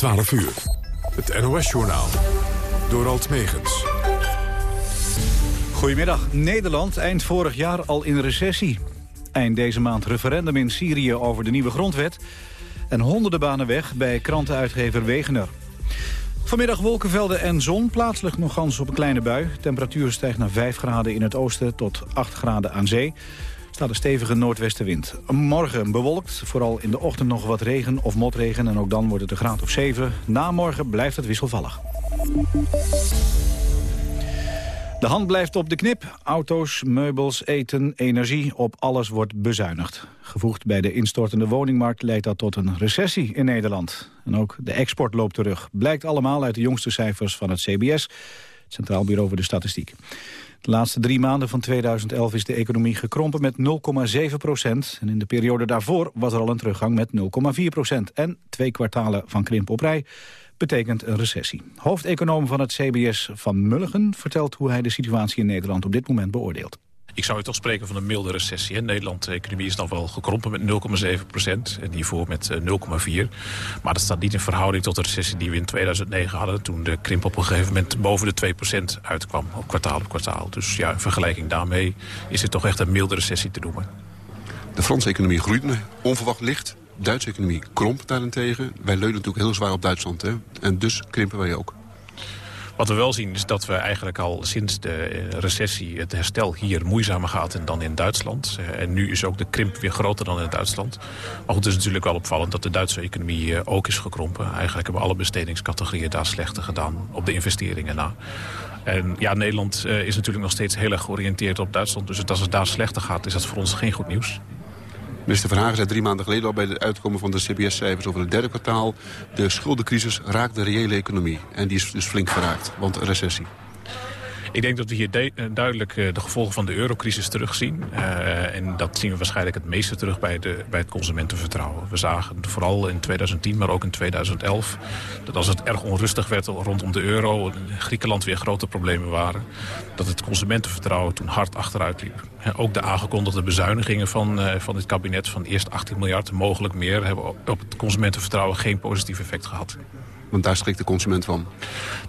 12 uur. Het NOS-journaal. Door Alt Megens. Goedemiddag. Nederland eind vorig jaar al in recessie. Eind deze maand referendum in Syrië over de nieuwe grondwet. En honderden banen weg bij krantenuitgever Wegener. Vanmiddag wolkenvelden en zon. Plaatselijk nog kans op een kleine bui. Temperatuur stijgt naar 5 graden in het oosten tot 8 graden aan zee staat een stevige noordwestenwind. Morgen bewolkt, vooral in de ochtend nog wat regen of motregen... en ook dan wordt het een graad of 7. Na morgen blijft het wisselvallig. De hand blijft op de knip. Auto's, meubels, eten, energie, op alles wordt bezuinigd. Gevoegd bij de instortende woningmarkt leidt dat tot een recessie in Nederland. En ook de export loopt terug. Blijkt allemaal uit de jongste cijfers van het CBS... het Centraal Bureau voor de Statistiek. De laatste drie maanden van 2011 is de economie gekrompen met 0,7 procent. En in de periode daarvoor was er al een teruggang met 0,4 procent. En twee kwartalen van krimp op rij betekent een recessie. Hoofdeconoom van het CBS Van Mulligen vertelt hoe hij de situatie in Nederland op dit moment beoordeelt. Ik zou je toch spreken van een milde recessie. In Nederland de economie is nog wel gekrompen met 0,7 procent. En hiervoor met 0,4. Eh, maar dat staat niet in verhouding tot de recessie die we in 2009 hadden. Toen de krimp op een gegeven moment boven de 2 procent uitkwam. Op kwartaal op kwartaal. Dus ja, in vergelijking daarmee is het toch echt een milde recessie te noemen. De Franse economie groeit onverwacht licht. De Duitse economie krompt daarentegen. Wij leunen natuurlijk heel zwaar op Duitsland. Hè? En dus krimpen wij ook. Wat we wel zien is dat we eigenlijk al sinds de eh, recessie het herstel hier moeizamer gaat dan in Duitsland. Eh, en nu is ook de krimp weer groter dan in Duitsland. Maar goed, het is natuurlijk wel opvallend dat de Duitse economie eh, ook is gekrompen. Eigenlijk hebben alle bestedingscategorieën daar slechter gedaan op de investeringen na. En ja, Nederland is natuurlijk nog steeds heel erg georiënteerd op Duitsland. Dus als het daar slechter gaat, is dat voor ons geen goed nieuws. Minister Van Hagen zei drie maanden geleden al bij het uitkomen van de CBS-cijfers over het derde kwartaal. De schuldencrisis raakt de reële economie. En die is dus flink geraakt, want recessie. Ik denk dat we hier eh, duidelijk eh, de gevolgen van de eurocrisis terugzien. Uh, en dat zien we waarschijnlijk het meeste terug bij, de, bij het consumentenvertrouwen. We zagen vooral in 2010, maar ook in 2011... dat als het erg onrustig werd rondom de euro... in Griekenland weer grote problemen waren... dat het consumentenvertrouwen toen hard achteruit liep. Ook de aangekondigde bezuinigingen van, van dit kabinet... van eerst 18 miljard, mogelijk meer... hebben op het consumentenvertrouwen geen positief effect gehad. Want daar schrikt de consument van.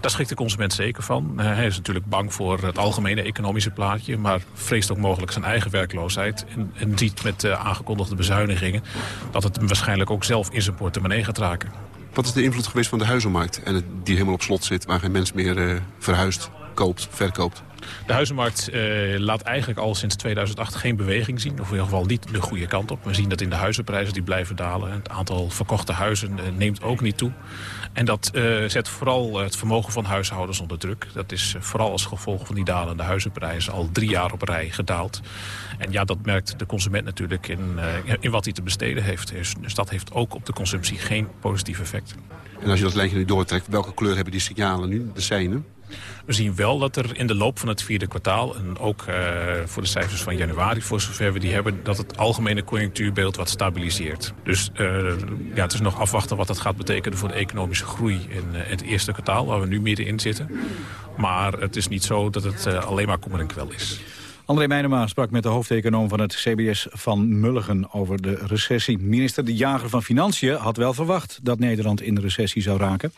Daar schrikt de consument zeker van. Eh, hij is natuurlijk bang voor het algemene economische plaatje... maar vreest ook mogelijk zijn eigen werkloosheid. En, en ziet met de aangekondigde bezuinigingen... dat het hem waarschijnlijk ook zelf in zijn portemonnee gaat raken. Wat is de invloed geweest van de huizenmarkt... en die helemaal op slot zit, waar geen mens meer uh, verhuist, koopt, verkoopt? De huizenmarkt eh, laat eigenlijk al sinds 2008 geen beweging zien. Of in ieder geval niet de goede kant op. We zien dat in de huizenprijzen die blijven dalen. Het aantal verkochte huizen eh, neemt ook niet toe. En dat uh, zet vooral het vermogen van huishoudens onder druk. Dat is vooral als gevolg van die dalende huizenprijzen al drie jaar op rij gedaald. En ja, dat merkt de consument natuurlijk in, in wat hij te besteden heeft. Dus, dus dat heeft ook op de consumptie geen positief effect. En als je dat lijntje nu doortrekt, welke kleur hebben die signalen nu, de seinen? We zien wel dat er in de loop van het vierde kwartaal... en ook uh, voor de cijfers van januari, voor zover we die hebben... dat het algemene conjunctuurbeeld wat stabiliseert. Dus uh, ja, het is nog afwachten wat dat gaat betekenen... voor de economische groei in uh, het eerste kwartaal, waar we nu middenin zitten. Maar het is niet zo dat het alleen maar kommer en kwel is. André Meijnema sprak met de hoofdeconoom van het CBS van Mulligen over de recessie. Minister De Jager van Financiën had wel verwacht dat Nederland in de recessie zou raken.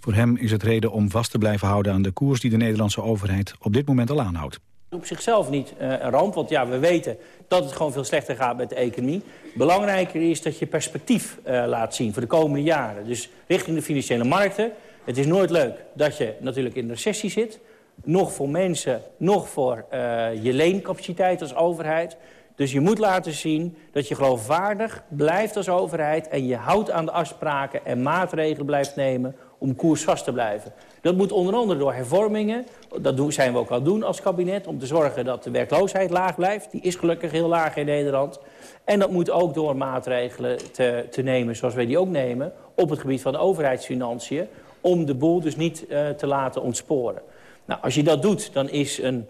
Voor hem is het reden om vast te blijven houden aan de koers die de Nederlandse overheid op dit moment al aanhoudt. Op zichzelf niet uh, een ramp, want ja, we weten dat het gewoon veel slechter gaat met de economie. Belangrijker is dat je perspectief uh, laat zien voor de komende jaren. Dus richting de financiële markten. Het is nooit leuk dat je natuurlijk in een recessie zit. Nog voor mensen, nog voor uh, je leencapaciteit als overheid. Dus je moet laten zien dat je geloofwaardig blijft als overheid... en je houdt aan de afspraken en maatregelen blijft nemen om koers vast te blijven. Dat moet onder andere door hervormingen, dat zijn we ook al doen als kabinet... om te zorgen dat de werkloosheid laag blijft. Die is gelukkig heel laag in Nederland. En dat moet ook door maatregelen te, te nemen, zoals wij die ook nemen... op het gebied van de overheidsfinanciën... om de boel dus niet uh, te laten ontsporen. Nou, als je dat doet, dan is een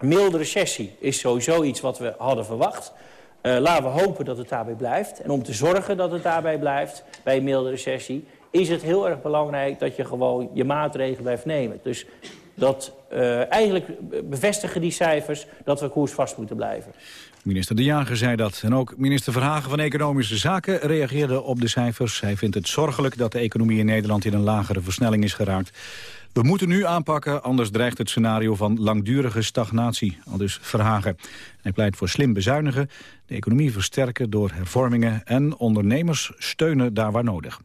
milde recessie is sowieso iets wat we hadden verwacht... Uh, laten we hopen dat het daarbij blijft. En om te zorgen dat het daarbij blijft bij een milde recessie is het heel erg belangrijk dat je gewoon je maatregelen blijft nemen. Dus dat uh, eigenlijk bevestigen die cijfers dat we koersvast moeten blijven. Minister De Jager zei dat. En ook minister Verhagen van Economische Zaken reageerde op de cijfers. Hij vindt het zorgelijk dat de economie in Nederland in een lagere versnelling is geraakt. We moeten nu aanpakken, anders dreigt het scenario van langdurige stagnatie. Al dus Verhagen. Hij pleit voor slim bezuinigen, de economie versterken door hervormingen... en ondernemers steunen daar waar nodig.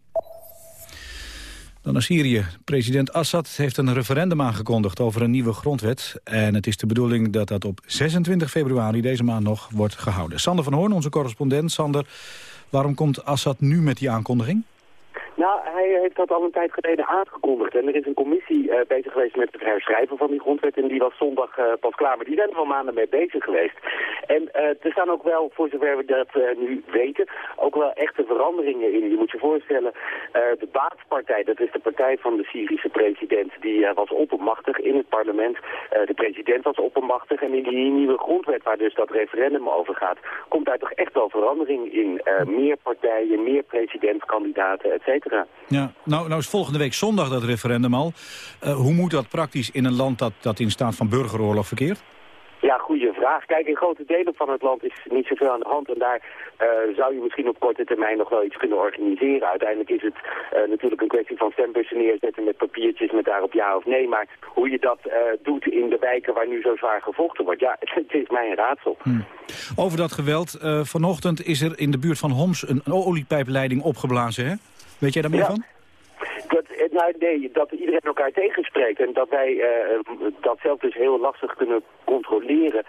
Dan naar Syrië. President Assad heeft een referendum aangekondigd over een nieuwe grondwet. En het is de bedoeling dat dat op 26 februari deze maand nog wordt gehouden. Sander van Hoorn, onze correspondent. Sander, waarom komt Assad nu met die aankondiging? Nou, hij heeft dat al een tijd geleden aangekondigd. En er is een commissie uh, bezig geweest met het herschrijven van die grondwet. En die was zondag uh, pas klaar. Maar die zijn er al maanden mee bezig geweest. En uh, er staan ook wel, voor zover we dat nu weten, ook wel echte veranderingen in. Je moet je voorstellen, de Baatspartij, dat is de partij van de Syrische president, die was oppermachtig in het parlement. de president was oppermachtig. En in die nieuwe grondwet, waar dus dat referendum over gaat, komt daar toch echt wel verandering in. meer partijen, meer presidentskandidaten, et cetera. Ja, nou, nou is volgende week zondag dat referendum al. Hoe moet dat praktisch in een land dat, dat in staat van burgeroorlog verkeert? Ja, goede vraag. Kijk, in grote delen van het land is niet zoveel aan de hand. En daar uh, zou je misschien op korte termijn nog wel iets kunnen organiseren. Uiteindelijk is het uh, natuurlijk een kwestie van stembussen neerzetten met papiertjes met daarop ja of nee. Maar hoe je dat uh, doet in de wijken waar nu zo zwaar gevochten wordt, ja, het, het is mij een raadsel. Hmm. Over dat geweld, vanochtend is er in de buurt van Homs een oliepijpleiding opgeblazen, hè? Weet jij daar meer ja. van? Dat, nou, nee, dat iedereen elkaar tegenspreekt en dat wij uh, dat zelf dus heel lastig kunnen controleren.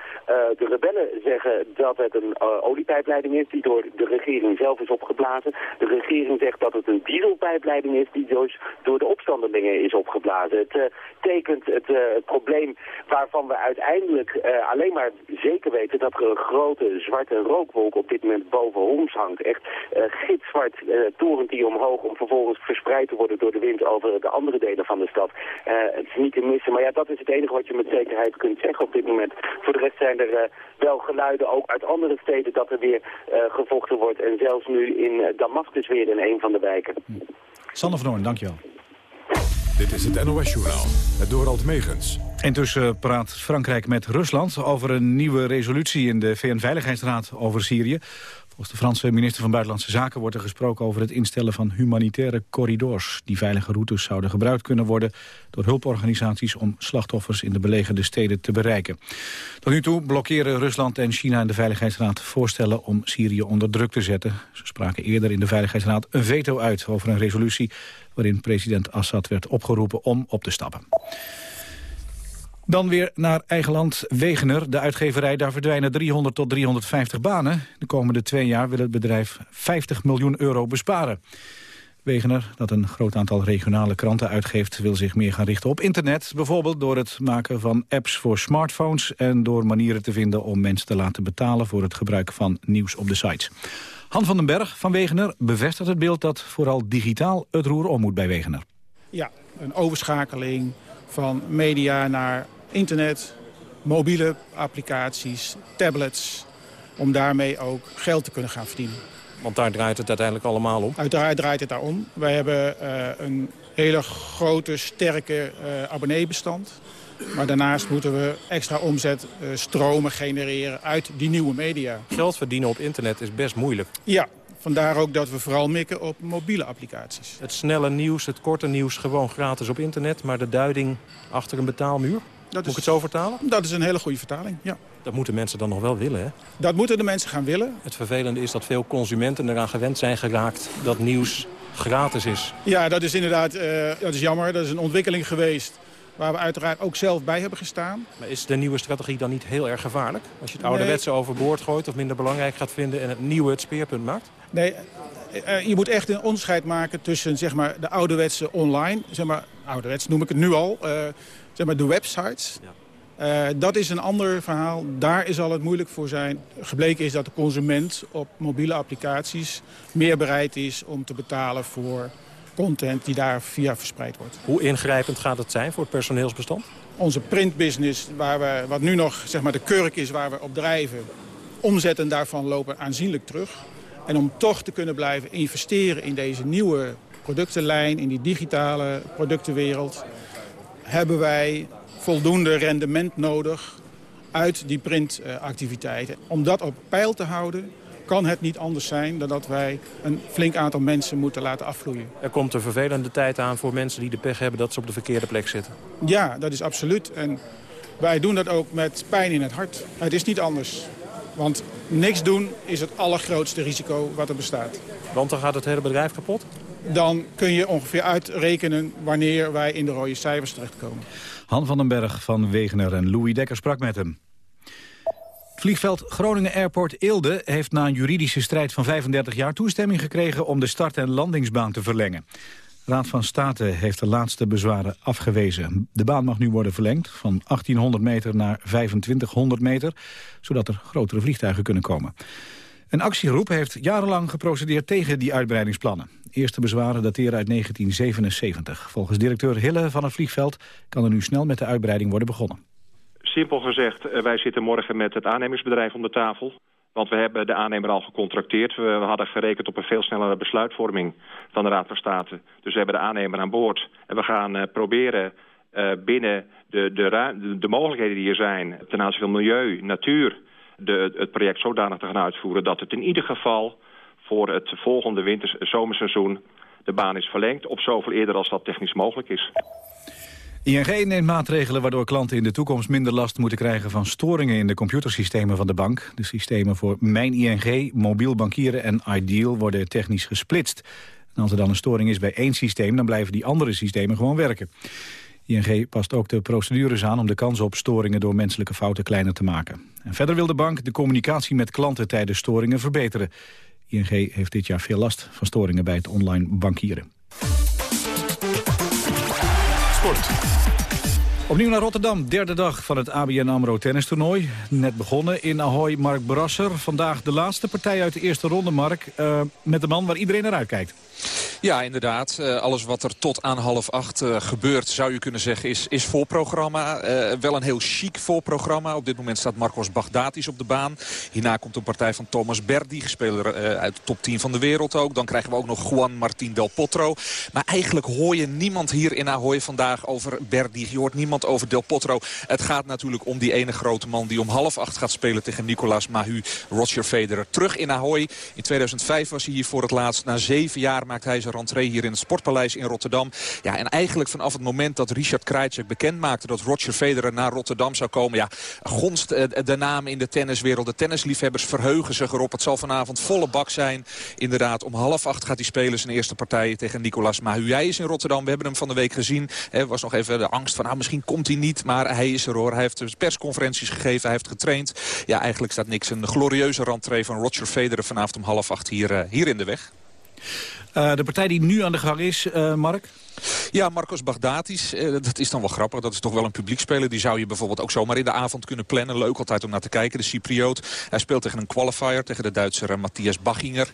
De rebellen zeggen dat het een oliepijpleiding is die door de regering zelf is opgeblazen. De regering zegt dat het een dieselpijpleiding is die dus door de opstandelingen is opgeblazen. Het tekent het, het, probleem waarvan we uiteindelijk alleen maar zeker weten dat er een grote zwarte rookwolk op dit moment boven Homs hangt. Echt gitzwart torent die omhoog om vervolgens verspreid te worden door de wind over de andere delen van de stad. Uh, het is niet te missen, maar ja, dat is het enige wat je met zekerheid kunt zeggen op dit moment. Voor de rest zijn er uh, wel geluiden, ook uit andere steden, dat er weer uh, gevochten wordt. En zelfs nu in Damascus weer in een van de wijken. Sander van Hoorn, dankjewel. Dit is het NOS-journaal, het Dorald Megens. Intussen praat Frankrijk met Rusland over een nieuwe resolutie in de VN-veiligheidsraad over Syrië. Volgens de Franse minister van Buitenlandse Zaken wordt er gesproken over het instellen van humanitaire corridors. Die veilige routes zouden gebruikt kunnen worden door hulporganisaties om slachtoffers in de belegerde steden te bereiken. Tot nu toe blokkeren Rusland en China in de Veiligheidsraad voorstellen om Syrië onder druk te zetten. Ze spraken eerder in de Veiligheidsraad een veto uit over een resolutie waarin president Assad werd opgeroepen om op te stappen. Dan weer naar eigen land Wegener, de uitgeverij. Daar verdwijnen 300 tot 350 banen. De komende twee jaar wil het bedrijf 50 miljoen euro besparen. Wegener, dat een groot aantal regionale kranten uitgeeft... wil zich meer gaan richten op internet. Bijvoorbeeld door het maken van apps voor smartphones... en door manieren te vinden om mensen te laten betalen... voor het gebruik van nieuws op de sites. Han van den Berg van Wegener bevestigt het beeld... dat vooral digitaal het roer om moet bij Wegener. Ja, een overschakeling van media naar internet, mobiele applicaties, tablets... om daarmee ook geld te kunnen gaan verdienen. Want daar draait het uiteindelijk allemaal om? Uiteraard draait het daarom. Wij hebben uh, een hele grote, sterke uh, abonneebestand. Maar daarnaast moeten we extra omzet uh, stromen genereren uit die nieuwe media. Geld verdienen op internet is best moeilijk. Ja, vandaar ook dat we vooral mikken op mobiele applicaties. Het snelle nieuws, het korte nieuws gewoon gratis op internet... maar de duiding achter een betaalmuur? Dat Moet ik het zo vertalen? Dat is een hele goede vertaling, ja. Dat moeten mensen dan nog wel willen, hè? Dat moeten de mensen gaan willen. Het vervelende is dat veel consumenten eraan gewend zijn geraakt... dat nieuws gratis is. Ja, dat is inderdaad uh, dat is jammer. Dat is een ontwikkeling geweest waar we uiteraard ook zelf bij hebben gestaan. Maar is de nieuwe strategie dan niet heel erg gevaarlijk? Als je het ouderwetse nee. overboord gooit of minder belangrijk gaat vinden... en het nieuwe het speerpunt maakt? Nee, uh, je moet echt een onderscheid maken tussen zeg maar, de ouderwetse online... Zeg maar, ouderwets noem ik het nu al... Uh, zeg maar, de websites. Ja. Uh, dat is een ander verhaal. Daar zal het moeilijk voor zijn. Gebleken is dat de consument op mobiele applicaties meer bereid is om te betalen voor content die daar via verspreid wordt. Hoe ingrijpend gaat het zijn voor het personeelsbestand? Onze printbusiness, waar we, wat nu nog zeg maar, de kurk is waar we op drijven... omzetten daarvan lopen aanzienlijk terug. En om toch te kunnen blijven investeren in deze nieuwe productenlijn... in die digitale productenwereld hebben wij voldoende rendement nodig uit die printactiviteiten. Om dat op peil te houden kan het niet anders zijn dan dat wij een flink aantal mensen moeten laten afvloeien. Er komt een vervelende tijd aan voor mensen die de pech hebben dat ze op de verkeerde plek zitten. Ja, dat is absoluut. En wij doen dat ook met pijn in het hart. Het is niet anders. Want niks doen is het allergrootste risico wat er bestaat. Want dan gaat het hele bedrijf kapot? Dan kun je ongeveer uitrekenen wanneer wij in de rode cijfers terechtkomen. Han van den Berg van Wegener en Louis Dekker sprak met hem. Het vliegveld Groningen Airport Eelde heeft na een juridische strijd van 35 jaar toestemming gekregen om de start- en landingsbaan te verlengen. Raad van State heeft de laatste bezwaren afgewezen. De baan mag nu worden verlengd van 1800 meter naar 2500 meter, zodat er grotere vliegtuigen kunnen komen. Een actiegroep heeft jarenlang geprocedeerd tegen die uitbreidingsplannen. eerste bezwaren dateren uit 1977. Volgens directeur Hille van het vliegveld kan er nu snel met de uitbreiding worden begonnen. Simpel gezegd, eh, wij zitten morgen met het aannemingsbedrijf om de tafel. Want we hebben de aannemer al gecontracteerd. We, hadden gerekend op een veel snellere besluitvorming van de Raad van State. Dus we hebben de aannemer aan boord. En we gaan uh, proberen uh, binnen de, de, de, mogelijkheden die er zijn... ten aanzien van milieu, natuur, de, het project zodanig te gaan uitvoeren... dat het in ieder geval voor het volgende winter-zomerseizoen... de baan is verlengd, op zoveel eerder als dat technisch mogelijk is. ING neemt maatregelen waardoor klanten in de toekomst minder last moeten krijgen van storingen in de computersystemen van de bank. De systemen voor Mijn ING, mobiel bankieren en Ideal worden technisch gesplitst. Als er dan een storing is bij één systeem, dan blijven die andere systemen gewoon werken. ING past ook de procedures aan om de kans op storingen door menselijke fouten kleiner te maken. En verder wil de bank de communicatie met klanten tijdens storingen verbeteren. ING heeft dit jaar veel last van storingen bij het online bankieren. Opnieuw naar Rotterdam, derde dag van het ABN AMRO tennistoernooi. Net begonnen in Ahoy, Mark Brasser. Vandaag de laatste partij uit de eerste ronde, Mark. Uh, met de man waar iedereen naar uitkijkt. Ja, inderdaad. Uh, alles wat er tot aan half acht uh, gebeurt, zou je kunnen zeggen, is, is voorprogramma. Wel een heel chic voorprogramma. Op dit moment staat Marcos Baghdatis op de baan. Hierna komt een partij van Thomas Berdi, speler uit de top 10 van de wereld ook. Dan krijgen we ook nog Juan Martín Del Potro. Maar eigenlijk hoor je niemand hier in Ahoy vandaag over Berdi. Je hoort niemand over Del Potro. Het gaat natuurlijk om die ene grote man die om half acht gaat spelen tegen Nicolas Mahu, Roger Federer. Terug in Ahoy. In 2005 was hij hier voor het laatst. Na zeven jaar maakt hij zijn rentree hier in het Sportpaleis in Rotterdam. Ja, en eigenlijk vanaf het moment dat Richard Krajcek bekend maakte dat Roger Federer naar Rotterdam zou komen... ja, gonst de naam in de tenniswereld. De tennisliefhebbers verheugen zich erop. Het zal vanavond volle bak zijn. Inderdaad, om half acht gaat hij spelen zijn eerste partij tegen Nicolas Mahu. Hij is in Rotterdam. We hebben hem van de week gezien. Er was nog even de angst van, nou, misschien komt hij niet. Maar hij is er hoor. Hij heeft dus persconferenties gegeven. Hij heeft getraind. Ja, eigenlijk staat niks. Een glorieuze rentree van Roger Federer vanavond om half acht hier, hier in de weg. Uh, de partij die nu aan de gang is, uh, Mark? Ja, Marcos Baghdatis, uh, dat is dan wel grappig. Dat is toch wel een publiekspeler. Die zou je bijvoorbeeld ook zomaar in de avond kunnen plannen. Leuk altijd om naar te kijken, de Cypriot. Hij speelt tegen een qualifier, tegen de Duitser Matthias Bachinger.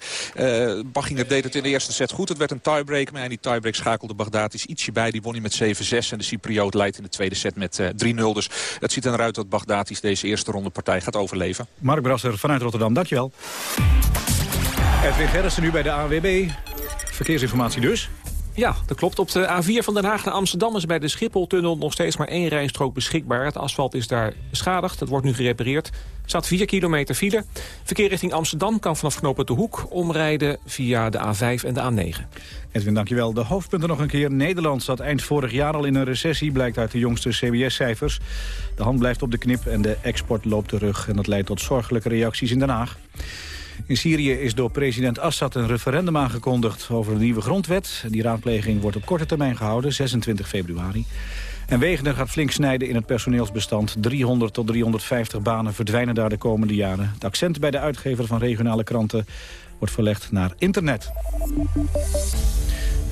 Bachinger deed het in de eerste set goed. Het werd een tiebreak, maar in die tiebreak schakelde Baghdatis ietsje bij. Die won hij met 7-6 en de Cypriot leidt in de tweede set met 3-0. Dus het ziet eruit dat Baghdatis deze eerste ronde partij gaat overleven. Mark Brasser vanuit Rotterdam, dankjewel. Edwin Gerritsen nu bij de AWB. Verkeersinformatie dus. Ja, dat klopt. Op de A4 van Den Haag naar Amsterdam is bij de Schipholtunnel nog steeds maar één rijstrook beschikbaar. Het asfalt is daar beschadigd. Het wordt nu gerepareerd. Er staat 4 kilometer file. Verkeer richting Amsterdam kan vanaf knopen de Hoek omrijden via de A5 en de A9. Edwin, dankjewel. De hoofdpunten nog een keer. Nederland zat eind vorig jaar al in een recessie, blijkt uit de jongste CBS-cijfers. De hand blijft op de knip en de export loopt terug. En dat leidt tot zorgelijke reacties in Den Haag. In Syrië is door president Assad een referendum aangekondigd over een nieuwe grondwet. Die raadpleging wordt op korte termijn gehouden, 26 februari. En Wegener gaat flink snijden in het personeelsbestand. 300 tot 350 banen verdwijnen daar de komende jaren. Het accent bij de uitgever van regionale kranten wordt verlegd naar internet.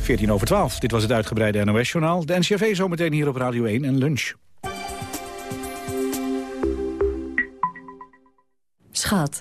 14 over 12. Dit was het uitgebreide NOS-journaal. De NCRV zometeen hier op Radio 1 en lunch. Schat.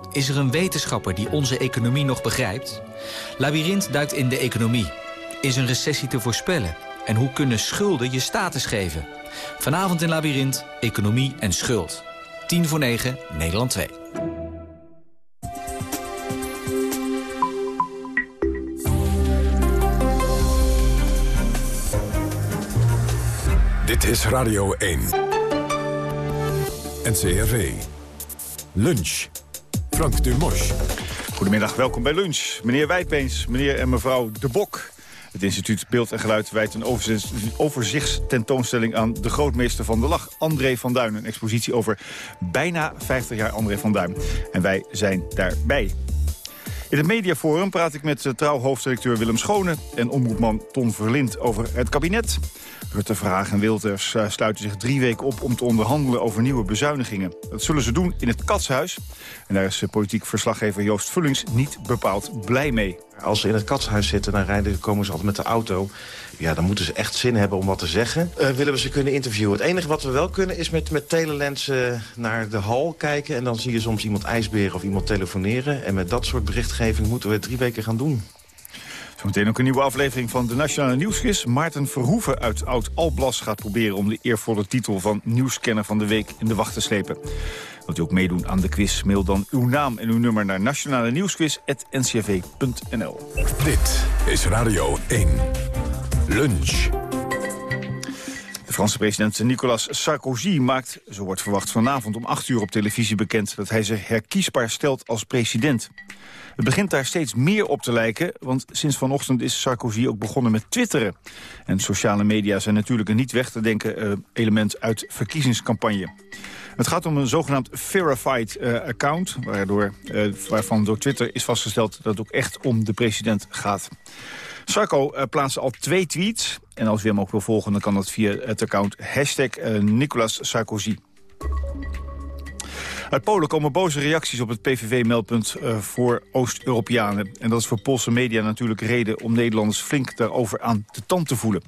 Is er een wetenschapper die onze economie nog begrijpt? Labyrinth duikt in de economie. Is een recessie te voorspellen? En hoe kunnen schulden je status geven? Vanavond in Labyrinth, economie en schuld. 10 voor 9, Nederland 2. Dit is Radio 1. NCRV. Lunch. Frank Dumos. Goedemiddag, welkom bij Lunch. Meneer Wijpeens, meneer en mevrouw De Bok. Het instituut Beeld en Geluid wijt een overzichtstentoonstelling aan de grootmeester van de lach, André van Duin. Een expositie over bijna 50 jaar André van Duin. En wij zijn daarbij. In het mediaforum praat ik met trouw-hoofddirecteur Willem Schone... en omroepman Ton Verlind over het kabinet. Rutte, Vraag en Wilders eh, sluiten zich drie weken op... om te onderhandelen over nieuwe bezuinigingen. Dat zullen ze doen in het Katshuis. En daar is politiek verslaggever Joost Vullings niet bepaald blij mee. Als ze in het katshuis zitten, dan rijden, komen ze altijd met de auto. Ja, dan moeten ze echt zin hebben om wat te zeggen. Uh, willen we ze kunnen interviewen. Het enige wat we wel kunnen is met, met telelensen naar de hal kijken. En dan zie je soms iemand ijsberen of iemand telefoneren. En met dat soort berichtgeving moeten we drie weken gaan doen. Zometeen ook een nieuwe aflevering van de Nationale Nieuwsquiz. Maarten Verhoeven uit Oud-Alblas gaat proberen om de eervolle titel van Nieuwskenner van de Week in de wacht te slepen. Wilt u ook meedoen aan de quiz? Mail dan uw naam en uw nummer naar nationale nieuwsquiz.ncrv.nl. Dit is Radio 1. Lunch. De Franse president Nicolas Sarkozy maakt, zo wordt verwacht vanavond om 8 uur op televisie bekend... dat hij zich herkiesbaar stelt als president. Het begint daar steeds meer op te lijken, want sinds vanochtend is Sarkozy ook begonnen met twitteren. En sociale media zijn natuurlijk een niet weg te denken uh, element uit verkiezingscampagne. Het gaat om een zogenaamd verified uh, account... Waardoor, uh, waarvan door Twitter is vastgesteld dat het ook echt om de president gaat. Sarko uh, plaatste al twee tweets. En als u hem ook wil volgen, dan kan dat via het account hashtag Nicolas Sarkozy. Uit Polen komen boze reacties op het PVV-meldpunt uh, voor Oost-Europeanen. En dat is voor Poolse media natuurlijk reden om Nederlanders flink daarover aan de tand te voelen.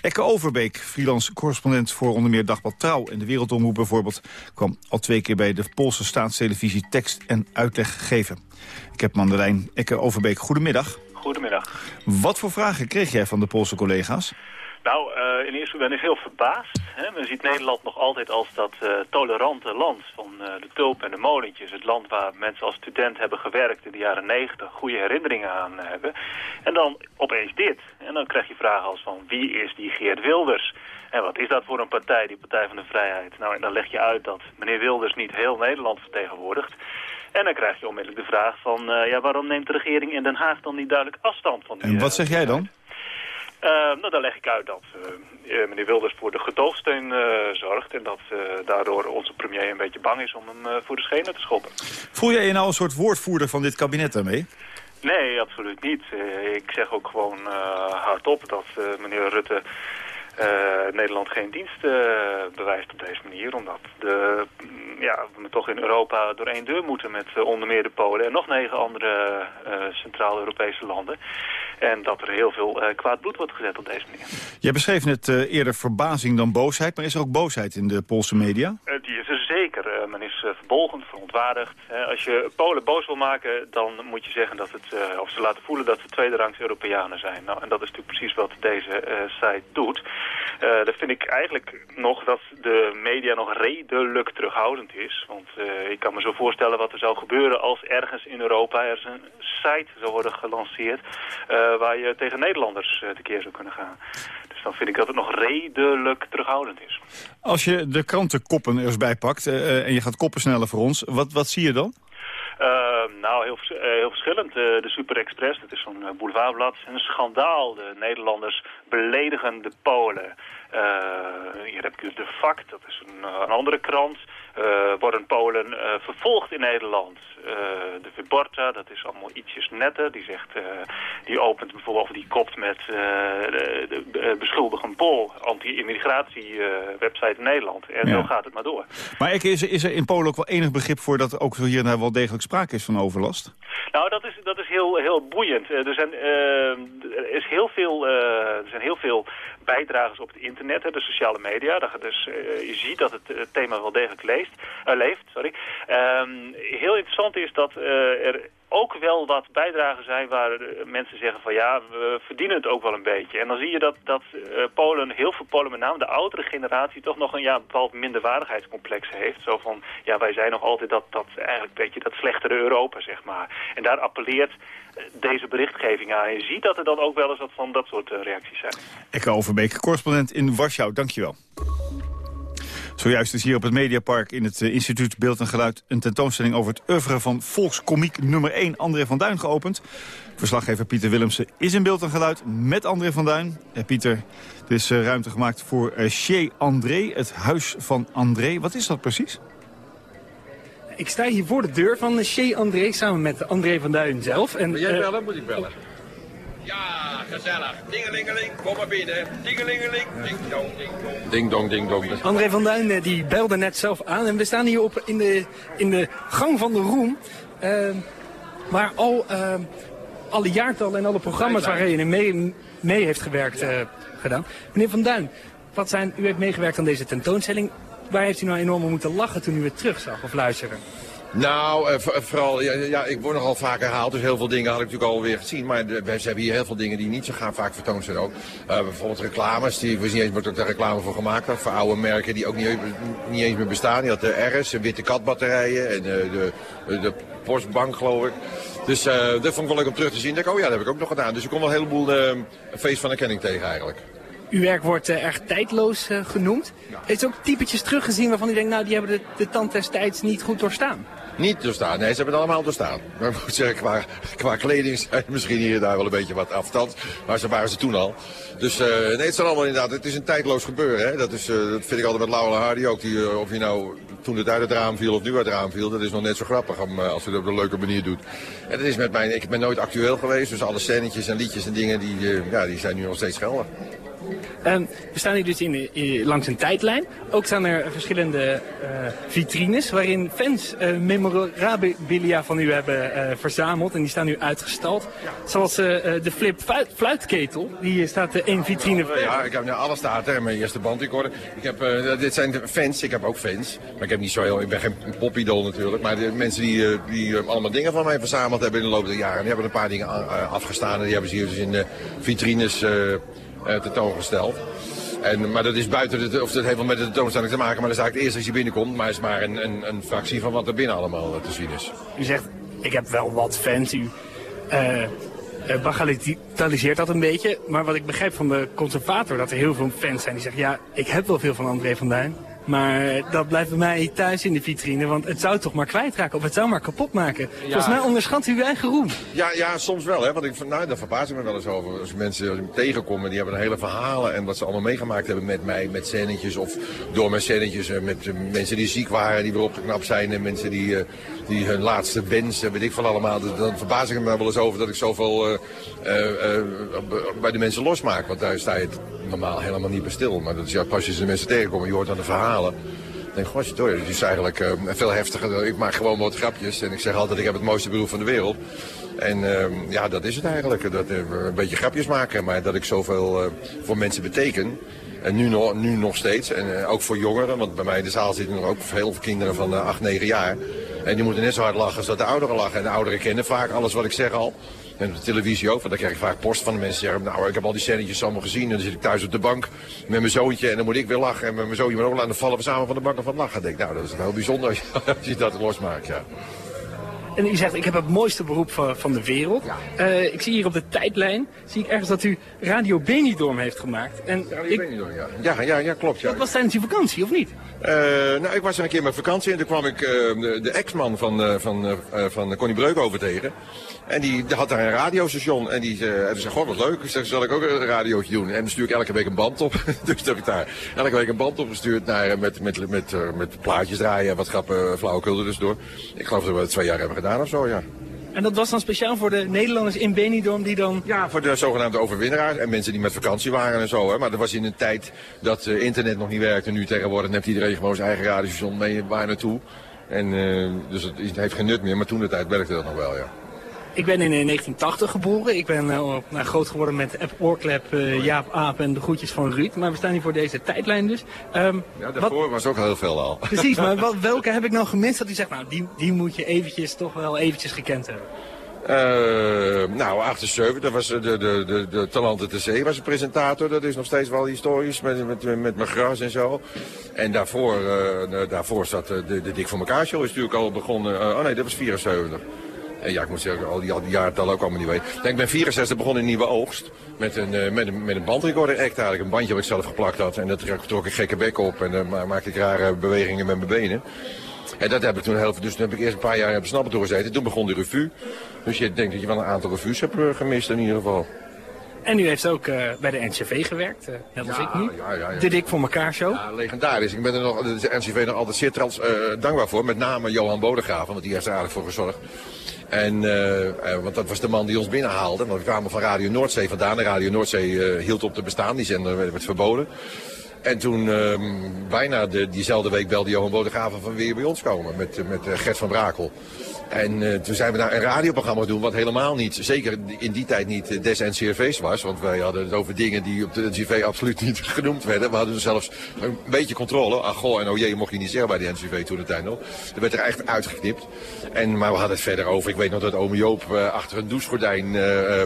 Ekke Overbeek, freelance correspondent voor onder meer Dagblad Trouw... en de Wereldomroep bijvoorbeeld, kwam al twee keer bij de Poolse staatstelevisie tekst en uitleg geven. Ik heb Mandarijn Ekke Overbeek, goedemiddag. Goedemiddag. Wat voor vragen kreeg jij van de Poolse collega's? Nou, uh, in eerste ben ik heel verbaasd. Hè. Men ziet Nederland nog altijd als dat uh, tolerante land van uh, de tulp en de molentjes. Het land waar mensen als student hebben gewerkt in de jaren negentig, goede herinneringen aan hebben. En dan opeens dit. En dan krijg je vragen als van wie is die Geert Wilders? En wat is dat voor een partij, die Partij van de Vrijheid? Nou, en dan leg je uit dat meneer Wilders niet heel Nederland vertegenwoordigt. En dan krijg je onmiddellijk de vraag van, ja, waarom neemt de regering in Den Haag dan niet duidelijk afstand van die... En wat zeg jij dan? Uh, nou, dan leg ik uit dat uh, meneer Wilders voor de gedoogsteun uh, zorgt... en dat daardoor onze premier een beetje bang is om hem voor de schenen te schoppen. Voel jij je nou een soort woordvoerder van dit kabinet daarmee? Nee, absoluut niet. ik zeg ook gewoon hardop dat meneer Rutte... Nederland geen dienst bewijst op deze manier. Omdat de, ja, we toch in Europa door één deur moeten met onder meer de Polen... en nog negen andere Centraal-Europese landen. En dat er heel veel kwaad bloed wordt gezet op deze manier. Jij beschreef net eerder verbazing dan boosheid. Maar is er ook boosheid in de Poolse media? Die is er zeker. men is verbolgend, verontwaardigd. als je Polen boos wil maken, dan moet je zeggen dat het, of ze laten voelen dat ze tweederangs Europeanen zijn. Nou, en dat is natuurlijk precies wat deze site doet. dan vind ik eigenlijk nog dat de media nog redelijk terughoudend is. Want ik kan me zo voorstellen wat er zou gebeuren als ergens in Europa er een site zou worden gelanceerd waar je tegen Nederlanders tekeer zou kunnen gaan. Dus dan vind ik dat het nog redelijk terughoudend is. Als je de krantenkoppen er eens bij pakt uh, en je gaat koppen sneller voor ons, wat, wat zie je dan? Uh, nou, heel, heel verschillend. de Super Express, dat is zo'n boulevardblad. Een schandaal. De Nederlanders beledigen de Polen. hier heb je de Fact, dat is een, een andere krant. Worden Polen vervolgd in Nederland? de Viborta, dat is allemaal ietsjes netter. Die zegt, die opent bijvoorbeeld, of die kopt met de, de beschuldigend Pol, anti-immigratie website in Nederland. En ja. zo gaat het maar door. Maar is, is er in Polen ook wel enig begrip voor dat ook hier daar wel degelijk sprake is van overlast? Nou, dat is, dat is heel, heel boeiend. er, zijn, er, is heel veel, er zijn heel veel bijdragers op het internet, hè, de sociale media. Dus je ziet dat het thema wel degelijk leest, leeft. Sorry. Ehm, heel interessant is dat er ook wel wat bijdragen zijn waar mensen zeggen van ja, we verdienen het ook wel een beetje. En dan zie je dat, dat Polen, heel veel Polen, met name de oudere generatie, toch nog een ja, bepaald minderwaardigheidscomplex heeft. Zo van, ja, wij zijn nog altijd dat, dat eigenlijk een beetje dat slechtere Europa, zeg maar. En daar appelleert deze berichtgeving aan. En je ziet dat er dan ook wel eens wat van dat soort reacties zijn. Eka Overbeek, correspondent in Warschau. Dankjewel. Zojuist is hier op het Mediapark in het instituut Beeld en Geluid... een tentoonstelling over het oeuvre van volkskomiek nummer 1 André van Duin geopend. Verslaggever Pieter Willemsen is in Beeld en Geluid met André van Duin. Eh, Pieter, er is uh, ruimte gemaakt voor uh, Chez André, het huis van André. Wat is dat precies? Ik sta hier voor de deur van Chez André samen met André van Duin zelf. En, Wil jij bellen? Moet ik bellen? Ja, gezellig. Dingelingeling, kom maar binnen. Dingelingeling, ding dong, ding dong. Ding dong, ding dong. André van Duin die belde net zelf aan en we staan hier op in de, in de gang van de roem. Uh, waar al, uh, alle jaartallen en alle programma's waar hij mee, mee heeft gewerkt uh, gedaan. Meneer Van Duin, wat zijn, u heeft meegewerkt aan deze tentoonstelling. Waar heeft u nou enorm om moeten lachen toen u het terugzag of luisterde? Nou, uh, vooral, ja, ja, ik word nogal vaak herhaald, dus heel veel dingen had ik natuurlijk alweer gezien. Maar de, ze hebben hier heel veel dingen die niet zo gaan vaak vertoond zijn ook. Uh, bijvoorbeeld reclames, die we zien eens wordt ook daar reclame voor gemaakt. Voor oude merken die ook niet, niet eens meer bestaan. Je had de RS, de witte katbatterijen en de, de, de Postbank geloof ik. Dus uh, dat vond ik wel leuk om terug te zien. Ik denk, oh ja, dat heb ik ook nog gedaan. Dus ik kom wel een heleboel feest van erkenning tegen eigenlijk. Uw werk wordt uh, erg tijdloos uh, genoemd. Ja. U ook typetjes teruggezien waarvan u denkt, nou die hebben de, de tand destijds niet goed doorstaan? Niet doorstaan, nee, ze hebben het allemaal doorstaan. Maar ik moet zeggen, qua, qua kleding misschien hier daar wel een beetje wat afstand. Maar ze waren ze toen al. Dus uh, nee, het zijn allemaal inderdaad, het is een tijdloos gebeuren. Hè? Dat, is, dat vind ik altijd met Laura Hardy ook. Die, of je nou toen het uit het raam viel of nu uit het raam viel, dat is nog net zo grappig om, als je het op een leuke manier doet. En dat is met mij, ik ben nooit actueel geweest, dus alle scènetjes en liedjes en dingen, die, ja, die zijn nu nog steeds geldig. Um, we staan hier dus in, langs een tijdlijn. Ook staan er verschillende uh, vitrines waarin fans uh, memorabilia van u hebben uh, verzameld. En die staan nu uitgestald. Zoals de Flip fluitketel. Die staat in vitrine. Ja, ik heb nu alles staat. Mijn eerste bandrecorder. Ik heb, dit zijn fans. Ik heb ook fans. Maar ik heb niet zo heel... Ik ben geen popidol natuurlijk. Maar de mensen die, die allemaal dingen van mij verzameld hebben in de loop der jaren. Die hebben een paar dingen afgestaan. En die hebben ze hier dus in de vitrines tentoongesteld. En, maar dat is buiten, de, of dat heeft wel met de tentoonstelling te maken, maar dat is eigenlijk het eerste als je binnenkomt. Maar is maar een, een, een fractie van wat er binnen allemaal te zien is. U zegt, ik heb wel wat fans. U uh, bagatelliseert dat een beetje. Maar wat ik begrijp van de conservator, dat er heel veel fans zijn die zeggen... ja, ik heb wel veel van André van Duin. Maar dat blijft bij mij thuis in de vitrine, want het zou toch maar kwijtraken of het zou maar kapot maken. Ja. Volgens mij onderschat u uw eigen roem. Ja, ja soms wel. Hè? Want ik, nou, daar verbaas ik me wel eens over. Als mensen als tegenkomen, die hebben een hele verhalen en wat ze allemaal meegemaakt hebben met mij, met scènetjes of door mijn scènetjes, met mensen die ziek waren, die weer op de knap zijn en mensen die, uh, die hun laatste wens, weet ik van allemaal. Dan verbaas ik me wel eens over dat ik zoveel uh, bij de mensen losmaak. Want daar sta je normaal helemaal niet bij stil. Maar dat is ja, pas je de mensen tegenkomen, je hoort dan de verhalen. Ik denk, goh, het is eigenlijk veel heftiger. Ik maak gewoon wat grapjes en ik zeg altijd, ik heb het mooiste beroep van de wereld. En uh, ja, dat is het eigenlijk. Dat, uh, een beetje grapjes maken, maar dat ik zoveel voor mensen beteken. En nu nog, nu nog steeds. En ook voor jongeren, want bij mij in de zaal zitten er ook heel veel kinderen van 8, 9 jaar. En die moeten net zo hard lachen als dat de ouderen lachen. En de ouderen kennen vaak alles wat ik zeg al. En op de televisie ook, want dan krijg ik vaak post van de mensen die zeggen... nou, ik heb al die scènetjes allemaal gezien en dan zit ik thuis op de bank met mijn zoontje... en dan moet ik weer lachen en met mijn zoontje maar ook laten vallen we samen van de bank en van lachen. denk, nou, dat is wel bijzonder als je, als je dat losmaakt, ja. En u zegt, ik heb het mooiste beroep van, van de wereld. Ja. Uh, ik zie hier op de tijdlijn, zie ik ergens dat u Radio Benidorm heeft gemaakt. En Radio ik... Benidorm, ja. ja. Ja, ja, klopt. Ja. Dat was tijdens uw vakantie, of niet? Uh, nou, ik was er een keer met vakantie en toen kwam ik uh, de, de ex-man van, van, van Connie Breuk over tegen. En die, had daar een radiostation en die, zei, goh, wat leuk. Zal ik ook een radiootje doen? En dan stuur ik elke week een band op. dus heb ik daar elke week een band opgestuurd naar, met, met, met, met plaatjes draaien en wat grappen, flauwekul er dus door. Ik geloof dat we het twee jaar hebben gedaan of zo, ja. En dat was dan speciaal voor de Nederlanders in Benidorm die dan... Ja, voor de zogenaamde overwinnaars en mensen die met vakantie waren en zo. Hè. Maar dat was in een tijd dat uh, internet nog niet werkte. Nu tegenwoordig heeft iedereen gewoon zijn eigen radiostation mee waar naartoe. En uh, dus het, het heeft geen nut meer, maar toen de tijd werkte dat nog wel, ja. Ik ben in 1980 geboren. Ik ben uh, nou, groot geworden met App Oorklep, uh, Jaap Aap en de groetjes van Ruud. Maar we staan hier voor deze tijdlijn dus. Um, ja, daarvoor wat... was ook heel veel al. Precies, maar wat, welke heb ik nou gemist dat u zegt, nou die, die moet je eventjes toch wel eventjes gekend hebben? Uh, nou, 78, dat was de, de, de, de Talenten te Zee was de presentator. Dat is nog steeds wel historisch met, met, met, en zo. En daarvoor, uh, daarvoor zat de, de Dik voor elkaar show is natuurlijk al begonnen. Uh, oh nee, dat was 74. En ja, ik moet zeggen, al die, al die jaartallen ook allemaal niet weten. Ik ben 64 begonnen in Nieuwe Oogst. Met een, uh, met een, met een bandrecorder act eigenlijk. Een bandje wat ik zelf geplakt had. En dat trok ik gekke bek op. En dan uh, maakte ik rare bewegingen met mijn benen. En dat heb ik toen heel veel. Dus toen heb ik eerst een paar jaar op snappen gezeten. Toen begon de revue. Dus je denkt dat je wel een aantal revues hebt uh, gemist in ieder geval. En u heeft ook uh, bij de NCV gewerkt, uh, net als ja, ik nu. Ja, ja, ja. De Dik voor elkaar show. Ja, legendarisch. Ik ben er nog, de NCV nog altijd zeer trans, uh, dankbaar voor. Met name Johan Bodegraven, want die heeft er eigenlijk voor gezorgd. En, want dat was de man die ons binnenhaalde. Want we kwamen van Radio Noordzee vandaan. De Radio Noordzee hield op te bestaan, die zender werd verboden. En toen, uh, bijna de, diezelfde week, belde Johan Bodegraven van weer bij ons komen met, met Gert van Brakel. En uh, toen zijn we daar een radioprogramma doen, wat helemaal niet, zeker in die tijd niet des NCRV's was. Want wij hadden het over dingen die op de NCV absoluut niet genoemd werden. We hadden dus zelfs een beetje controle. Ach goh, en oh jee, mocht je niet zeggen bij de NCV toen de tijd nog. Er werd er echt uitgeknipt. En, maar we hadden het verder over. Ik weet nog dat ome Joop uh, achter een douchegordijn uh,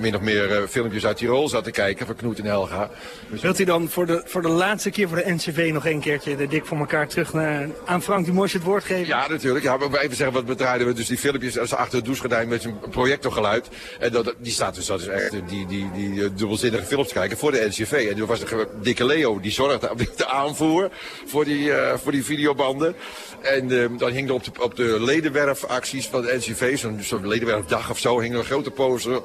min of meer filmpjes uit Tirol zat te kijken. Van Knoet en Helga. Dus Wilt u dan voor de, voor de laatste keer voor de NCV nog een keertje de dik voor elkaar terug naar, aan Frank Dumors het woord geven? Ja, natuurlijk. Ja, maar even zeggen, wat draaiden we dus die filmpjes als achter het douchegordijn met zijn projectorgeluid. En dat, die staat dus, dat is echt die, die, die, die dubbelzinnige films kijken voor de NCV. En toen was de dikke Leo, die zorgde de aanvoer voor die, uh, voor die videobanden. En dan hing er op de, op de ledenwerfacties van de NCV, zo'n zo ledenwerfdag of zo, hing er een grote poster.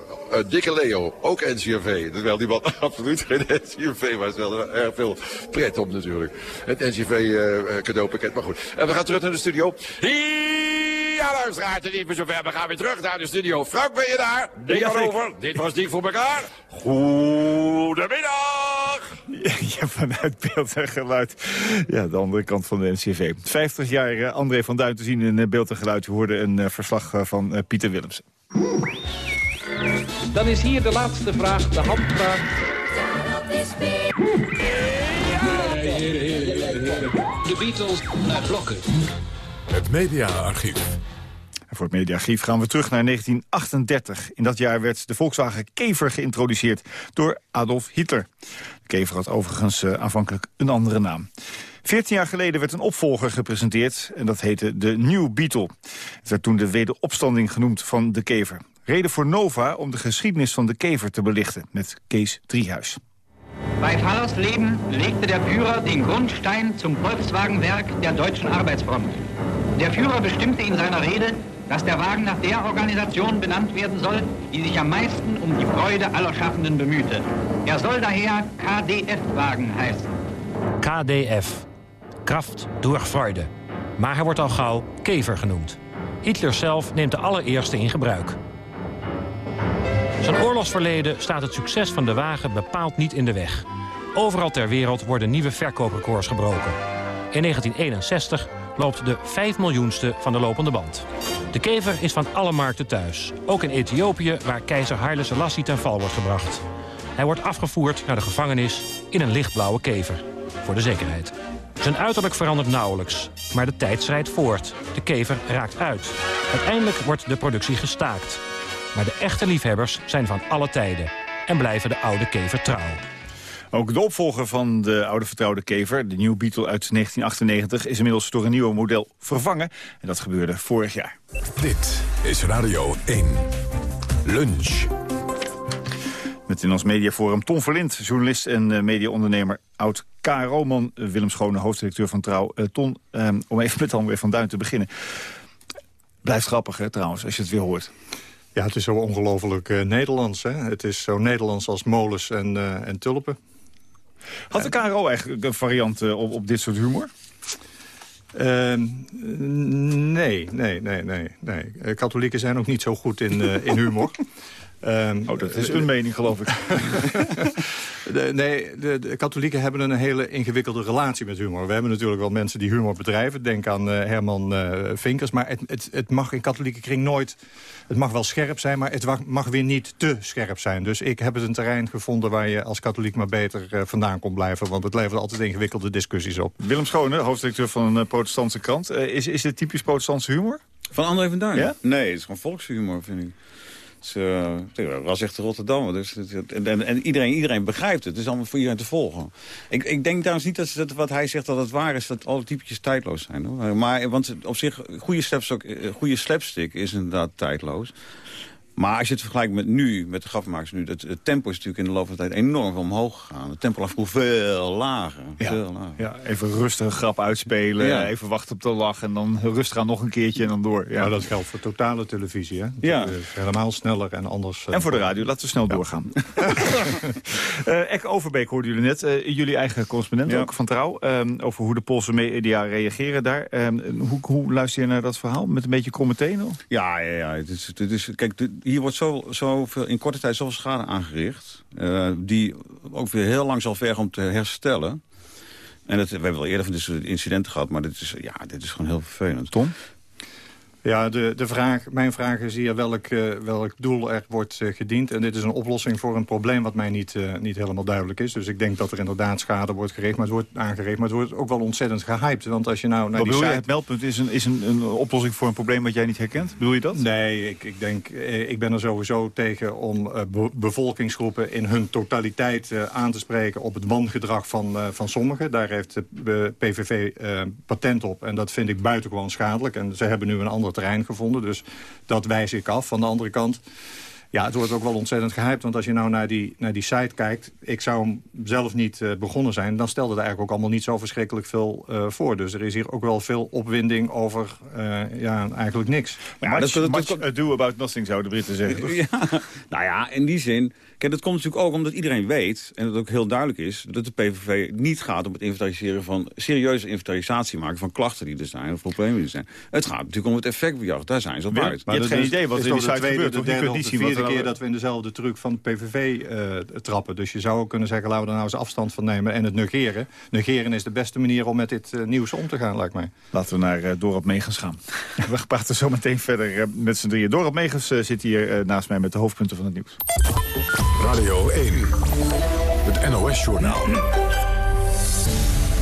Dikke Leo, ook NCV. Terwijl die man absoluut geen NCV was. Wel erg veel pret op natuurlijk. Het NCV cadeaupakket, maar goed. En we gaan terug naar de studio. Ja, luisteraars, het is niet meer zover. We gaan weer terug naar de studio. Frank, ben je daar? Dik ja, over. Dit was Dik voor elkaar. Goedemiddag! Ja, vanuit beeld en geluid. Ja, de andere kant van de NCV. 50 jaar uh, André van Duin te zien in beeld en geluid. We hoorden een uh, verslag van Pieter Willemsen. Dan is hier de laatste vraag, de handvraag. De Beatles naar blokken. Het mediaarchief. Voor het mediaarchief gaan we terug naar 1938. In dat jaar werd de Volkswagen Kever geïntroduceerd door Adolf Hitler. De Kever had overigens uh, aanvankelijk een andere naam. Veertien jaar geleden werd een opvolger gepresenteerd en dat heette de New Beetle. Het werd toen de wederopstanding genoemd van de Kever. Reden voor Nova om de geschiedenis van de Kever te belichten met Kees Driehuis. Bei Fahlers Leben legte der Führer den Grundstein zum Volkswagenwerk der deutschen Arbeitsfront. Der Führer bestimmte in seiner Rede, dass der Wagen nach der Organisation benannt werden soll, die sich am meisten um die Freude aller Schaffenden bemühte. Er soll daher KDF-Wagen heißen. KDF. Kraft door Freude. Maar hij wordt al gauw Kever genoemd. Hitler zelf neemt de allereerste in gebruik. Zijn oorlogsverleden staat het succes van de wagen bepaald niet in de weg. Overal ter wereld worden nieuwe verkooprecords gebroken. In 1961 loopt de 5 miljoenste van de lopende band. De kever is van alle markten thuis. Ook in Ethiopië, waar keizer Haile Selassie ten val wordt gebracht. Hij wordt afgevoerd naar de gevangenis in een lichtblauwe kever. Voor de zekerheid. Zijn uiterlijk verandert nauwelijks, maar de tijd schrijdt voort. De kever raakt uit. Uiteindelijk wordt de productie gestaakt. Maar de echte liefhebbers zijn van alle tijden en blijven de oude kever trouw. Ook de opvolger van de oude vertrouwde kever, de New Beetle uit 1998... is inmiddels door een nieuw model vervangen. En dat gebeurde vorig jaar. Dit is Radio 1. Lunch. Met in ons mediaforum Tom Verlind, journalist en uh, mediaondernemer. Oud KRO-man Willem Schone, hoofddirecteur van Trouw. Uh, Ton, uh, om even met André van Duin te beginnen. Blijft grappig hè, trouwens, als je het weer hoort. Ja, het is zo ongelooflijk uh, Nederlands. Hè? Het is zo Nederlands als molens en, uh, en tulpen. Had de KRO eigenlijk een variant uh, op, op dit soort humor? Uh, nee, nee, nee, nee, nee. Katholieken zijn ook niet zo goed in, in humor. Um, oh, dat is een mening, geloof ik. de, nee, de, de, katholieken hebben een hele ingewikkelde relatie met humor. We hebben natuurlijk wel mensen die humor bedrijven. Denk aan uh, Herman uh, Vinkers. Maar het, het, het, mag in katholieke kring nooit... Het mag wel scherp zijn, maar het mag weer niet te scherp zijn. Dus ik heb het een terrein gevonden waar je als katholiek maar beter uh, vandaan kon blijven. Want het levert altijd ingewikkelde discussies op. Willem Schone, hoofddirecteur van een protestantse krant. is, is dit typisch protestantse humor? Van André van Duin? Ja? Nee, het is gewoon volkshumor, vind ik. Uh, was echt Rotterdam. Dus, en, en, iedereen, iedereen begrijpt het. Het is allemaal voor iedereen te volgen. Ik, ik denk trouwens niet dat, dat, wat hij zegt dat het waar is... dat alle typetjes tijdloos zijn. Hoor. Maar, want op zich, goede slapstick, goede slapstick is inderdaad tijdloos. Maar als je het vergelijkt met nu, met de grafmakers nu... Het, het, tempo is natuurlijk in de loop van de tijd enorm omhoog gegaan. Het tempo lag vroeger veel lager. Ja, veel lager. ja even rustig een grap uitspelen. Ja. Even wachten op de lach en dan rustig aan nog een keertje en dan door. Ja, dat geldt voor totale televisie. Hè? Ja. helemaal sneller en anders... En voor de radio, laten we snel doorgaan. uh, Ek Overbeek hoorden jullie net. Uh, jullie eigen correspondent ook van Trouw. Um, over hoe de Poolse media reageren daar. Um, hoe, hoe luister je naar dat verhaal? Met een beetje kromme tenen? Ja, ja, ja. Het is, het is, kijk, de, hier wordt zo, veel, in korte tijd zoveel schade aangericht... Uh, die ook weer heel lang zal vergen om te herstellen. En dat, we hebben wel eerder van dit incidenten gehad... maar dit is, ja, dit is gewoon heel vervelend. Tom? Ja, de, de vraag, mijn vraag is hier welk, uh, welk doel er wordt uh, gediend. En dit is een oplossing voor een probleem wat mij niet, uh, niet helemaal duidelijk is. Dus ik denk dat er inderdaad schade wordt gericht, maar het wordt aangerecht. Maar het wordt ook wel ontzettend gehyped. Want als je nou naar wat die site... je, het meldpunt is, een, is een, een oplossing voor een probleem wat jij niet herkent? Bedoel je dat? Nee, ik, ik denk, ik ben er sowieso tegen om be bevolkingsgroepen in hun totaliteit aan te spreken op het wangedrag van, van sommigen. Daar heeft de PVV patent op en dat vind ik buitengewoon schadelijk. En ze hebben nu een ander terrein gevonden. Dus dat wijs ik af. Van de andere kant... Ja, het wordt ook wel ontzettend gehyped. Want als je nou naar die, naar die site kijkt... ik zou hem zelf niet uh, begonnen zijn... dan stelde er eigenlijk ook allemaal niet zo verschrikkelijk veel uh, voor. Dus er is hier ook wel veel opwinding over uh, ja, eigenlijk niks. Maar ja, much, dat, dat, much ado about nothing, zouden de Britten zeggen. ja, nou ja, in die zin... Kijk, dat komt natuurlijk ook omdat iedereen weet, en dat ook heel duidelijk is... dat de PVV niet gaat om het inventariseren van... serieuze inventarisatie maken van klachten die er zijn... of problemen die er zijn. Het gaat natuurlijk om het effectbejacht. Daar zijn ze op uit. Maar je hebt geen idee wat er in die site gebeurt. De derde of de vierde keer dat we in dezelfde truc van de PVV uh, trappen. Dus je zou ook kunnen zeggen, laten we er nou eens afstand van nemen... en het negeren. Negeren is de beste manier om met dit uh, nieuws om te gaan, lijkt mij. Laten we naar uh, Dorot Megens gaan. we praten zo meteen verder met z'n drieën. Dorot Megens zit hier naast mij met de hoofdpunten van het nieuws. Radio 1, het NOS-journaal.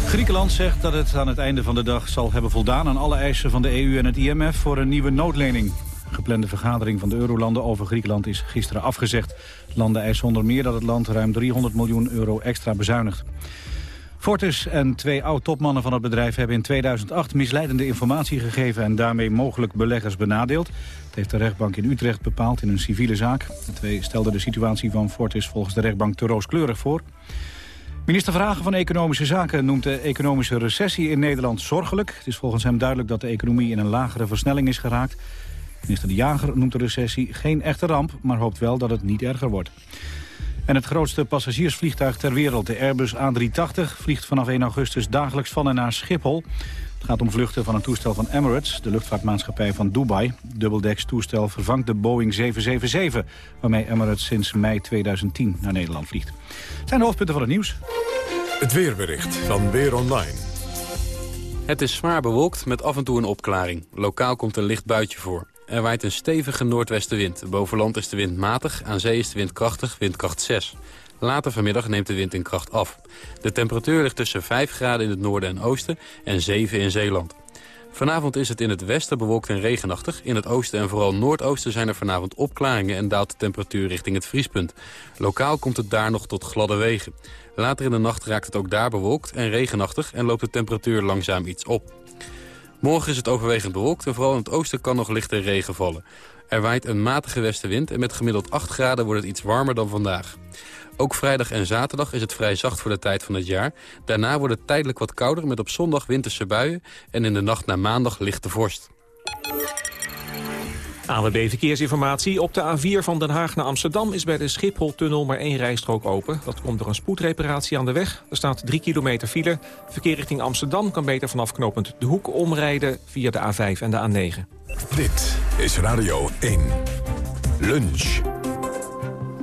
Griekenland zegt dat het aan het einde van de dag zal hebben voldaan... aan alle eisen van de EU en het IMF voor een nieuwe noodlening. De geplande vergadering van de eurolanden over Griekenland is gisteren afgezegd. Landen eisen onder meer dat het land ruim 300 miljoen euro extra bezuinigt. Fortis en twee oud-topmannen van het bedrijf hebben in 2008 misleidende informatie gegeven en daarmee mogelijk beleggers benadeeld. Dat heeft de rechtbank in Utrecht bepaald in een civiele zaak. De twee stelden de situatie van Fortis volgens de rechtbank te rooskleurig voor. Minister Vragen van Economische Zaken noemt de economische recessie in Nederland zorgelijk. Het is volgens hem duidelijk dat de economie in een lagere versnelling is geraakt. Minister De Jager noemt de recessie geen echte ramp, maar hoopt wel dat het niet erger wordt. En het grootste passagiersvliegtuig ter wereld, de Airbus A380... vliegt vanaf 1 augustus dagelijks van en naar Schiphol. Het gaat om vluchten van een toestel van Emirates, de luchtvaartmaatschappij van Dubai. Dubbeldeks toestel vervangt de Boeing 777... waarmee Emirates sinds mei 2010 naar Nederland vliegt. Het zijn de hoofdpunten van het nieuws. Het weerbericht van Weer Online. Het is zwaar bewolkt met af en toe een opklaring. Lokaal komt een licht buitje voor. Er waait een stevige noordwestenwind. Boven land is de wind matig, aan zee is de wind krachtig, windkracht 6. Later vanmiddag neemt de wind in kracht af. De temperatuur ligt tussen 5 graden in het noorden en oosten en 7 in Zeeland. Vanavond is het in het westen bewolkt en regenachtig. In het oosten en vooral noordoosten zijn er vanavond opklaringen... en daalt de temperatuur richting het vriespunt. Lokaal komt het daar nog tot gladde wegen. Later in de nacht raakt het ook daar bewolkt en regenachtig... en loopt de temperatuur langzaam iets op. Morgen is het overwegend bewolkt en vooral in het oosten kan nog lichte regen vallen. Er waait een matige westenwind en met gemiddeld 8 graden wordt het iets warmer dan vandaag. Ook vrijdag en zaterdag is het vrij zacht voor de tijd van het jaar. Daarna wordt het tijdelijk wat kouder met op zondag winterse buien... en in de nacht naar maandag lichte vorst. ANWB Verkeersinformatie. Op de A4 van Den Haag naar Amsterdam is bij de Schipholtunnel maar één rijstrook open. Dat komt door een spoedreparatie aan de weg. Er staat 3 kilometer file. Verkeer richting Amsterdam kan beter vanaf knooppunt De Hoek omrijden via de A5 en de A9. Dit is Radio 1. Lunch.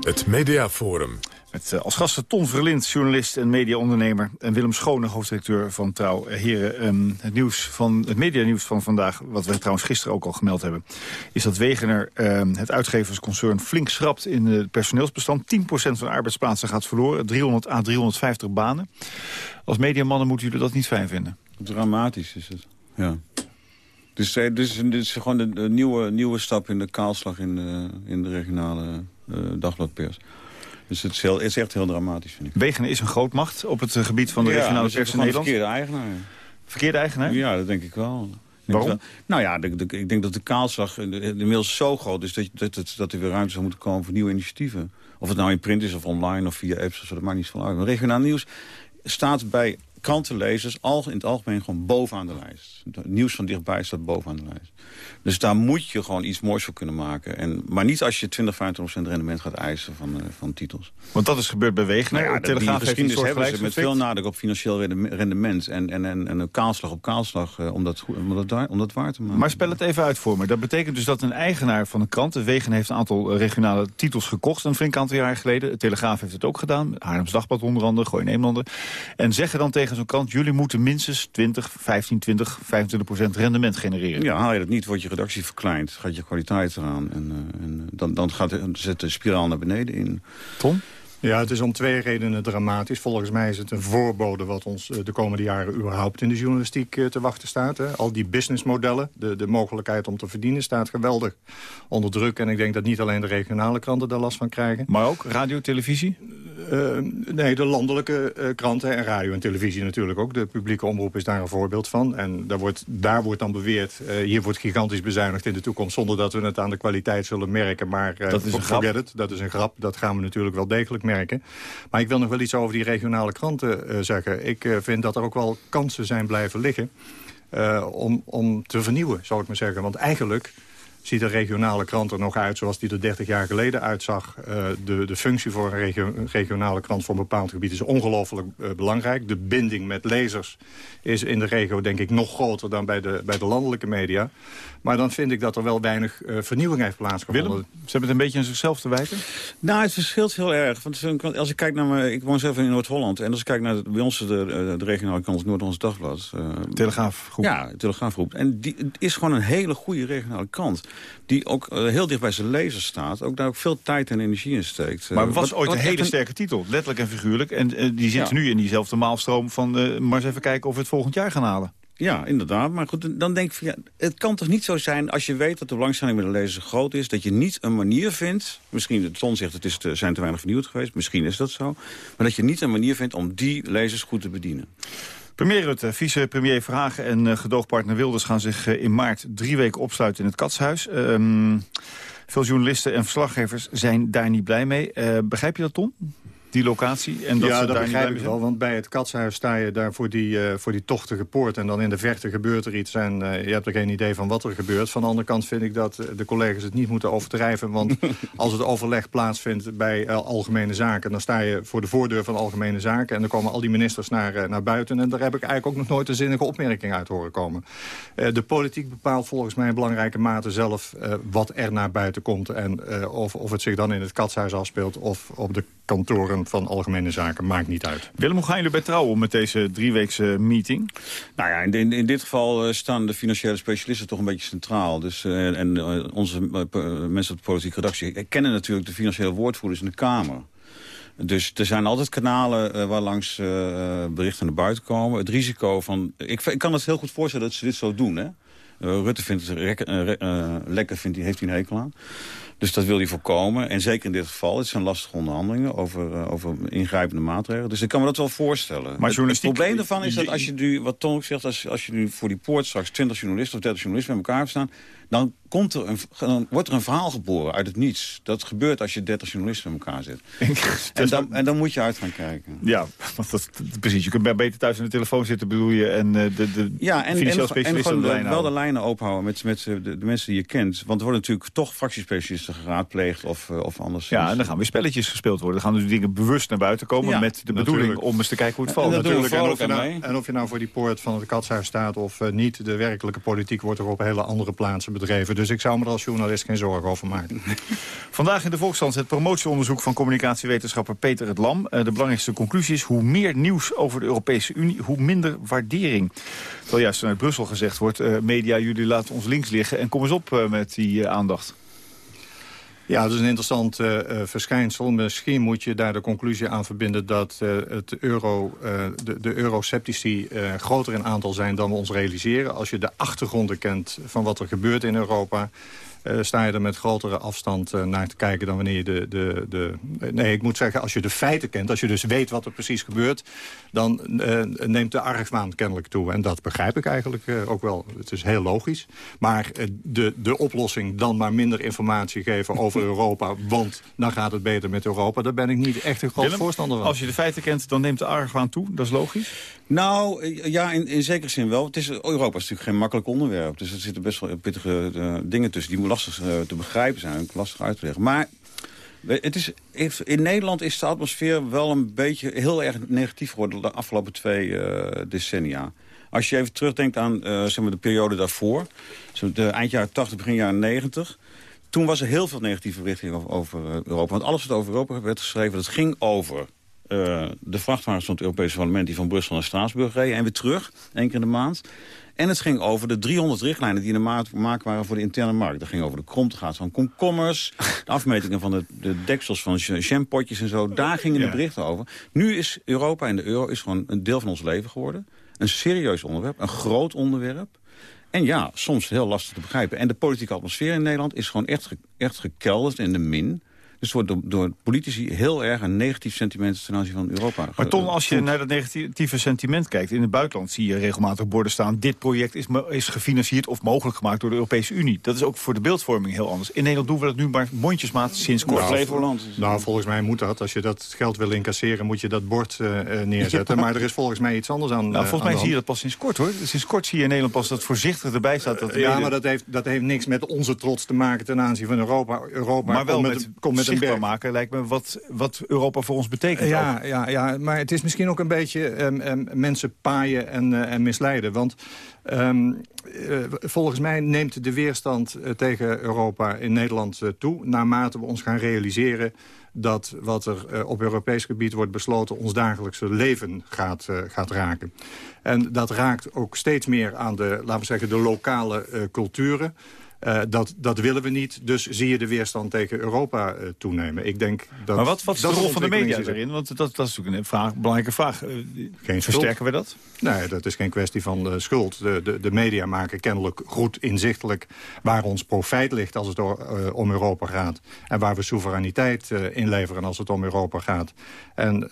Het Mediaforum. Met uh, als gasten Ton Verlind, journalist en mediaondernemer... en Willem Schone, hoofdredacteur van Trouw. Uh, heren, um, het, nieuws van, het medianieuws van vandaag, wat we trouwens gisteren ook al gemeld hebben... is dat Wegener uh, het uitgeversconcern flink schrapt in het personeelsbestand. 10% van de arbeidsplaatsen gaat verloren, 300 à 350 banen. Als mediamannen moeten jullie dat niet fijn vinden? Dramatisch is het, ja. Dus, dus, dus dit is gewoon de, nieuwe, nieuwe stap in de kaalslag in de, in de regionale uh, dagbladpers. Dus het is, heel, het is, echt heel dramatisch, vind ik. Wegen is een grootmacht op het gebied van de ja, regionale dus pers in Nederland? verkeerde eigenaar. Verkeerde eigenaar? Ja, dat denk ik wel. Waarom? Nou ja, de, de, ik denk dat de kaalslag inmiddels zo groot is... dat, dat, dat, dat er weer ruimte zou moeten komen voor nieuwe initiatieven. Of het nou in print is of online of via apps, dat maakt niet veel uit. Maar regionaal nieuws staat bij krantenlezers al, in het algemeen gewoon bovenaan de lijst. Het nieuws van dichtbij staat bovenaan de lijst. Dus daar moet je gewoon iets moois voor kunnen maken. En, maar niet als je 20, 25% rendement gaat eisen van, uh, van titels. Want dat is gebeurd bij Wegener. Nou ja, de Telegraaf geschiedenis heeft hebben ze met veel nadruk op financieel rendement. En, en, en, en een kaalslag op kaalslag uh, om, dat, om, dat daar, om dat waar te maken. Maar spel het even uit voor me. Dat betekent dus dat een eigenaar van een krant... de Wegen heeft een aantal regionale titels gekocht... een flink aantal jaar geleden. De Telegraaf heeft het ook gedaan. Haarlems Dagblad onder andere, Gooi Nederlander. En zeggen dan tegen zo'n krant... jullie moeten minstens 20, 15, 20, 25 procent rendement genereren. Ja, haal je dat niet, wordt je redactie verkleind. Gaat je kwaliteit eraan. En, uh, en dan, dan gaat, zet de spiraal naar beneden in. Tom? Ja, het is om twee redenen dramatisch. Volgens mij is het een voorbode wat ons de komende jaren überhaupt in de journalistiek te wachten staat. Hè. Al die businessmodellen, de, de mogelijkheid om te verdienen staat geweldig onder druk. En ik denk dat niet alleen de regionale kranten daar last van krijgen. Maar ook radio, televisie? Uh, nee, de landelijke uh, kranten en radio en televisie natuurlijk ook. De publieke omroep is daar een voorbeeld van. En daar wordt, daar wordt dan beweerd, uh, hier wordt gigantisch bezuinigd in de toekomst... zonder dat we het aan de kwaliteit zullen merken. Maar dat is een grap. It, dat is een grap. Dat gaan we natuurlijk wel degelijk merken. Maar ik wil nog wel iets over die regionale kranten zeggen. Ik vind dat er ook wel kansen zijn blijven liggen... om, om te vernieuwen, zou ik maar zeggen. Want eigenlijk ziet de regionale krant er nog uit zoals die er 30 jaar geleden uitzag. De, de functie voor een regio, regionale krant voor een bepaald gebied is ongelooflijk belangrijk. De binding met lezers is in de regio denk ik nog groter dan bij de, bij de landelijke media. Maar dan vind ik dat er wel weinig uh, vernieuwing heeft plaatsgevonden. Willem, ze hebben het een beetje aan zichzelf te wijten? Nou, het verschilt heel erg. Want als ik kijk naar mijn, ik woon zelf in Noord-Holland. En als ik kijk naar de, bij ons de, de regionale krant Noord-Hollands Dagblad. Uh, Telegraafgroep. Ja, Telegraafgroep. En die het is gewoon een hele goede regionale krant. Die ook uh, heel dicht bij zijn lezers staat. Ook daar ook veel tijd en energie in steekt. Maar het was wat, ooit een hele een... sterke titel. Letterlijk en figuurlijk. En die zit ja. nu in diezelfde maalstroom van... maar eens even kijken of we het volgend jaar gaan halen. Ja, inderdaad. Maar goed, dan denk ik ja, het kan toch niet zo zijn als je weet dat de belangstelling bij de lezers groot is, dat je niet een manier vindt, misschien de Ton zegt het is te, zijn te weinig vernieuwd geweest, misschien is dat zo, maar dat je niet een manier vindt om die lezers goed te bedienen. Premier Rutte, vice-premier Verhagen en uh, gedoogpartner Wilders gaan zich uh, in maart drie weken opsluiten in het Katshuis. Um, veel journalisten en verslaggevers zijn daar niet blij mee. Uh, begrijp je dat, Tom? Die locatie. En dat ja, ze dat daar begrijp ik wel. Want bij het katshuis sta je daar voor die, uh, voor die tochtige poort. En dan in de verte gebeurt er iets. En uh, je hebt er geen idee van wat er gebeurt. Van de andere kant vind ik dat de collega's het niet moeten overdrijven. Want als het overleg plaatsvindt bij uh, algemene zaken... dan sta je voor de voordeur van algemene zaken. En dan komen al die ministers naar, naar buiten. En daar heb ik eigenlijk ook nog nooit een zinnige opmerking uit horen komen. de politiek bepaalt volgens mij in belangrijke mate zelf... wat er naar buiten komt. En of, of het zich dan in het katshuis afspeelt... of op de kantoren van algemene zaken, maakt niet uit. Willem, hoe gaan jullie bij trouwen met deze drieweekse meeting? Nou ja, in, in, in dit geval uh, staan de financiële specialisten toch een beetje centraal. Dus, uh, en uh, onze mensen op de politieke redactie kennen natuurlijk de financiële woordvoerders in de Kamer. Dus er zijn altijd kanalen uh, waar langs uh, berichten naar buiten komen. Het risico van... Ik, ik kan het heel goed voorstellen dat ze dit zo doen, hè? Rutte vindt het lekker, vindt, heeft hij een hekel aan. Dus dat wil hij voorkomen. En zeker in dit geval, het zijn lastige onderhandelingen over, uh, over ingrijpende maatregelen. Dus ik kan me dat wel voorstellen. Maar het, het probleem daarvan is dat als je nu, wat Ton ook zegt, als, als je nu voor die poort straks 20 journalisten of 30 journalisten met elkaar hebt staan, dan, komt er een, dan wordt er een verhaal geboren uit het niets. Dat gebeurt als je 30 journalisten met elkaar zit. en, dan, en dan moet je uit gaan kijken. Ja, want dat, precies. Je kunt beter thuis aan de telefoon zitten, bedoel je, en uh, de, de ja, en, financieel en, specialisten en de de, wel de lijnen ophouden met, met de, de, mensen die je kent. Want er worden natuurlijk toch fractiespecialisten geraadpleegd of, of anders. Ja, en dan gaan weer spelletjes gespeeld worden. Dan gaan dus dingen bewust naar buiten komen... Ja, met de bedoeling om eens te kijken hoe het valt. En Natuurlijk, en, of je nou, en of je nou voor die poort van het katshuis staat of eh, niet... de werkelijke politiek wordt er op hele andere plaatsen Dus ik zou me er als journalist geen zorgen over maken. Vandaag in de Volkskrant het promotieonderzoek van communicatiewetenschapper Peter het Lam. Eh, de belangrijkste conclusie is hoe meer nieuws over de Europese Unie, hoe minder waardering. Terwijl juist vanuit Brussel gezegd wordt, eh, media jullie laten ons links liggen en kom eens op eh, met die aandacht. Ja, dat is een interessant eh, eh, verschijnsel. Misschien moet je daar de conclusie aan verbinden... dat eh, het euro, de, de eurosceptici eh, groter in aantal zijn dan we ons realiseren. Als je de achtergronden kent van wat er gebeurt in Europa... eh, sta je er met grotere afstand eh, naar te kijken dan wanneer je de, de, de... Nee, ik moet zeggen, als je de feiten kent... als je dus weet wat er precies gebeurt... dan eh, neemt de argwaan kennelijk toe. En dat begrijp ik eigenlijk ook wel. Het is heel logisch. Maar de, de oplossing dan maar minder informatie geven over Europa... want dan gaat het beter met Europa... daar ben ik niet echt een groot Willem, voorstander van. Als je de feiten kent, dan neemt de argwaan toe. Dat is logisch. Nou, ja, in, zekere zin wel. Het is, Europa is natuurlijk geen makkelijk onderwerp. Dus er zitten best wel pittige eh, dingen tussen... die lastig eh, te begrijpen zijn, lastig uit te leggen. Maar het is, in Nederland is de atmosfeer wel een beetje heel erg negatief geworden... de afgelopen twee eh, decennia. Als je even terugdenkt aan zeg maar de periode daarvoor... de eind jaren 80, begin jaren 90... Toen was er heel veel negatieve berichting over, Europa. Want alles wat over Europa werd geschreven, dat ging over eh, de vrachtwagens van het Europese parlement... die van Brussel naar Straatsburg reden en weer terug, één keer in de maand. En het ging over de 300 richtlijnen die in de maat gemaakt waren voor de interne markt. Dat ging over de kromtegaat van komkommers, de afmetingen van de, de deksels van jam- jampotjes en zo. Daar gingen de Ja. berichten over. Nu is Europa en de euro is gewoon een deel van ons leven geworden. Een serieus onderwerp, een groot onderwerp. En ja, soms heel lastig te begrijpen. En de politieke atmosfeer in Nederland is gewoon echt, ge- echt gekelderd in de min. Dus wordt door, door politici heel erg een negatief sentiment ten aanzien van Europa. Maar Ton, als je naar dat negatieve sentiment kijkt... in het buitenland zie je regelmatig borden staan... dit project is, is gefinancierd of mogelijk gemaakt door de Europese Unie. Dat is ook voor de beeldvorming heel anders. In Nederland doen we dat nu maar mondjesmaat sinds kort. Nou, nou, volgens mij moet dat. Als je dat geld wil incasseren, moet je dat bord eh, eh, neerzetten. Maar er is volgens mij iets anders aan. Nou, eh, volgens aan mij zie je dat pas sinds kort, hoor. Sinds kort zie je in Nederland pas dat voorzichtig erbij staat. Dat ja, mede- maar dat heeft, dat heeft niks met onze trots te maken ten aanzien van Europa. Europa maar wel komt met, met, komt met zichtbaar maken lijkt me wat, wat Europa voor ons betekent. ook. Ja, ja, ja, maar het is misschien ook een beetje ehm, ehm, mensen paaien en, eh, en misleiden. Want ehm, eh, volgens mij neemt de weerstand eh, tegen Europa in Nederland toe... naarmate we ons gaan realiseren dat wat er op Europees gebied wordt besloten... ons dagelijkse leven gaat, gaat raken. En dat raakt ook steeds meer aan de, laten we zeggen, de lokale culturen... Eh, dat, dat willen we niet, dus zie je de weerstand tegen Europa eh, toenemen. Ik denk dat, maar wat, wat is de rol van de media daarin? Want dat, dat is natuurlijk een vraag, belangrijke vraag. Eh, Geen Versterken schuld. we dat? Nee, dat is geen kwestie van schuld. De, de, de media maken kennelijk goed inzichtelijk waar ons profijt ligt als het om Europa gaat. En waar we soevereiniteit inleveren als het om Europa gaat. En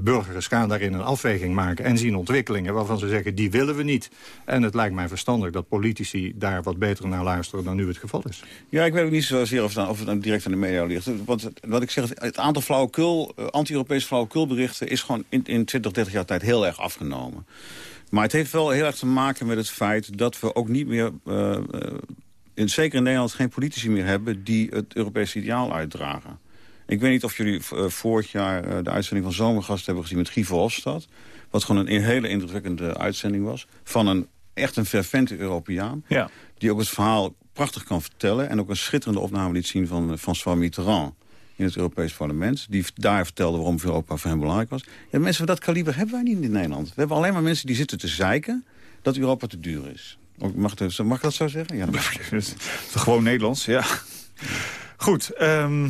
burgers gaan daarin een afweging maken en zien ontwikkelingen waarvan ze zeggen die willen we niet. En het lijkt mij verstandig dat politici daar wat beter naar luisteren dan nu het geval is. Ja, ik weet ook niet zozeer of het, nou- of het nou direct aan de media ligt. Want wat ik zeg, het- het aantal flauwekul, eh, anti-Europese flauwekulberichten... is gewoon in, in 20, 30 jaar tijd heel erg afgenomen. Maar het heeft wel heel erg te maken met het feit dat we ook niet meer... eh, eh, in, zeker in Nederland geen politici meer hebben die het Europese ideaal uitdragen. Ik weet niet of jullie vorig jaar de uitzending van Zomergast hebben gezien met Guy Verhofstadt. Wat gewoon een, een hele indrukwekkende uitzending was. Van een echt een fervente Europeaan. Ja. Die ook het verhaal prachtig kan vertellen. En ook een schitterende opname liet zien van eh, François Mitterrand in het Europees Parlement. Die daar vertelde waarom Europa voor hem belangrijk was. Ja, mensen van dat kaliber hebben wij niet in Nederland. We hebben alleen maar mensen die zitten te zeiken dat Europa te duur is. Mag, mag ik dat zo zeggen? Ja, dat gewoon Nederlands, ja. Goed, ehm,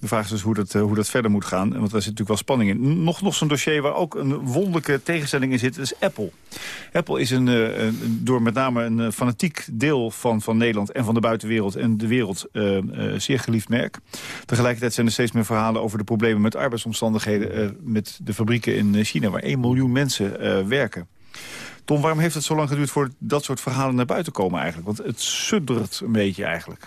de vraag is dus hoe dat, eh, hoe dat verder moet gaan. Want daar zit natuurlijk wel spanning in. Nog, nog zo'n dossier waar ook een wonderlijke tegenstelling in zit. Dat is Apple. Apple is een, eh, een- door met name een eh, fanatiek deel van, van Nederland en van de buitenwereld en de wereld zeer geliefd merk. Tegelijkertijd zijn er steeds meer verhalen over de problemen met arbeidsomstandigheden met de fabrieken in China, waar 1 miljoen mensen werken. Tom, waarom heeft het zo lang geduurd voor dat soort verhalen naar buiten komen eigenlijk? Want het suddert een beetje eigenlijk.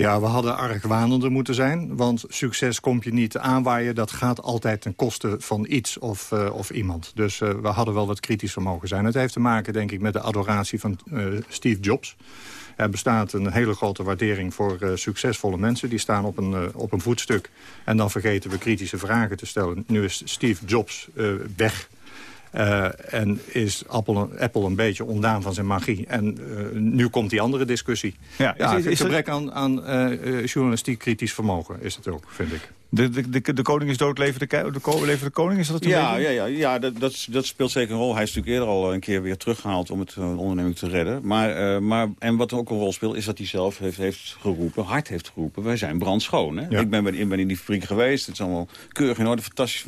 Ja, we hadden argwanender moeten zijn. Want succes komt je niet aanwaaien. Dat gaat altijd ten koste van iets of, uh, of iemand. Dus uh, we hadden wel wat kritischer mogen zijn. Het heeft te maken, denk ik, met de adoratie van uh, Steve Jobs. Er bestaat een hele grote waardering voor succesvolle mensen. Die staan op een, op een voetstuk. En dan vergeten we kritische vragen te stellen. Nu is Steve Jobs weg. Uh, en is Apple, Apple een beetje ondaan van zijn magie. En uh, nu komt die andere discussie. Ja, ja is, is, is gebrek aan, aan uh, journalistiek kritisch vermogen is het ook, vind ik. De, de, de, de koning is dood, leven de, de, leven de koning? Is dat het ja, ja, ja, ja dat, dat, dat, speelt zeker een rol. Hij is natuurlijk eerder al een keer weer teruggehaald om het uh, onderneming te redden. Maar, uh, maar, en wat ook een rol speelt, is dat hij zelf heeft, heeft geroepen, hard heeft geroepen. Wij zijn brandschoon. Hè? Ja. Ik ben, ben, ben in die fabriek geweest. Het is allemaal keurig in orde, fantastisch.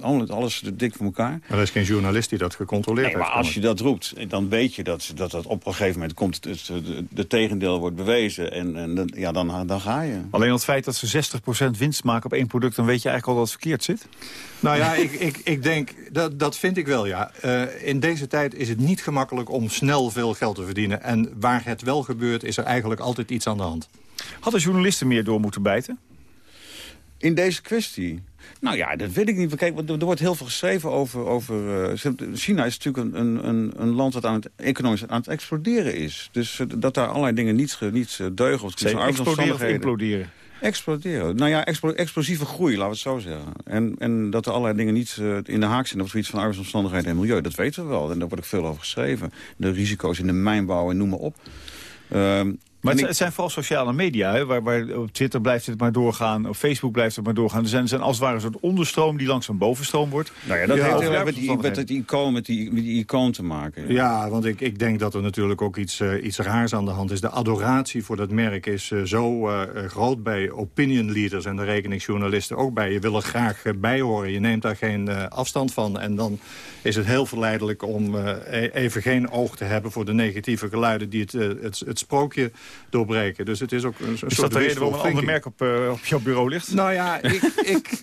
Alles, alles dik voor elkaar. Maar er is geen journalist die dat gecontroleerd nee, heeft. maar als je dat roept, dan weet je dat dat, dat op een gegeven moment komt. Het, de, de tegendeel wordt bewezen. En, en ja, dan, dan ga je. Alleen het feit dat ze 60% winst maken op één product, dan weet je eigenlijk al dat het verkeerd zit? Nou ja, ik, ik, ik denk, dat, dat vind ik wel, ja. Uh, in deze tijd is het niet gemakkelijk om snel veel geld te verdienen. En waar het wel gebeurt, is er eigenlijk altijd iets aan de hand. Hadden journalisten meer door moeten bijten? In deze kwestie? Nou ja, dat weet ik niet. Kijk, er wordt heel veel geschreven over... over uh, China is natuurlijk een, een, een land dat aan het, economisch aan het exploderen is. Dus uh, dat daar allerlei dingen niet, niet deugen. Of exploderen of imploderen? Exploderen. Nou ja, explo explosieve groei, laten we het zo zeggen. En, en dat er allerlei dingen niet uh, in de haak zijn op het gebied van arbeidsomstandigheden en milieu. Dat weten we wel. En daar wordt ook veel over geschreven. De risico's in de mijnbouw en noem maar op. Um, maar het, zijn vooral sociale media, hè, waar, waar, op Twitter blijft het maar doorgaan, op Facebook blijft het maar doorgaan. Er zijn, zijn als het ware een soort onderstroom die langzaam bovenstroom wordt. Nou ja, dat ja, heeft heel erg met, die, met, het icoon, met, die, met die icoon te maken. Ja, ja want ik, ik denk dat er natuurlijk ook iets, uh, iets raars aan de hand is. De adoratie voor dat merk is uh, zo uh, groot bij opinion leaders en de rekeningsjournalisten ook bij. Je wil er graag bij horen, je neemt daar geen afstand van. En dan is het heel verleidelijk om even geen oog te hebben voor de negatieve geluiden die het, het, het sprookje doorbreken. Dus het is ook een, een is soort dat de reden waarom een ander merk op, uh, op jouw bureau ligt? Nou ja, ik, ik,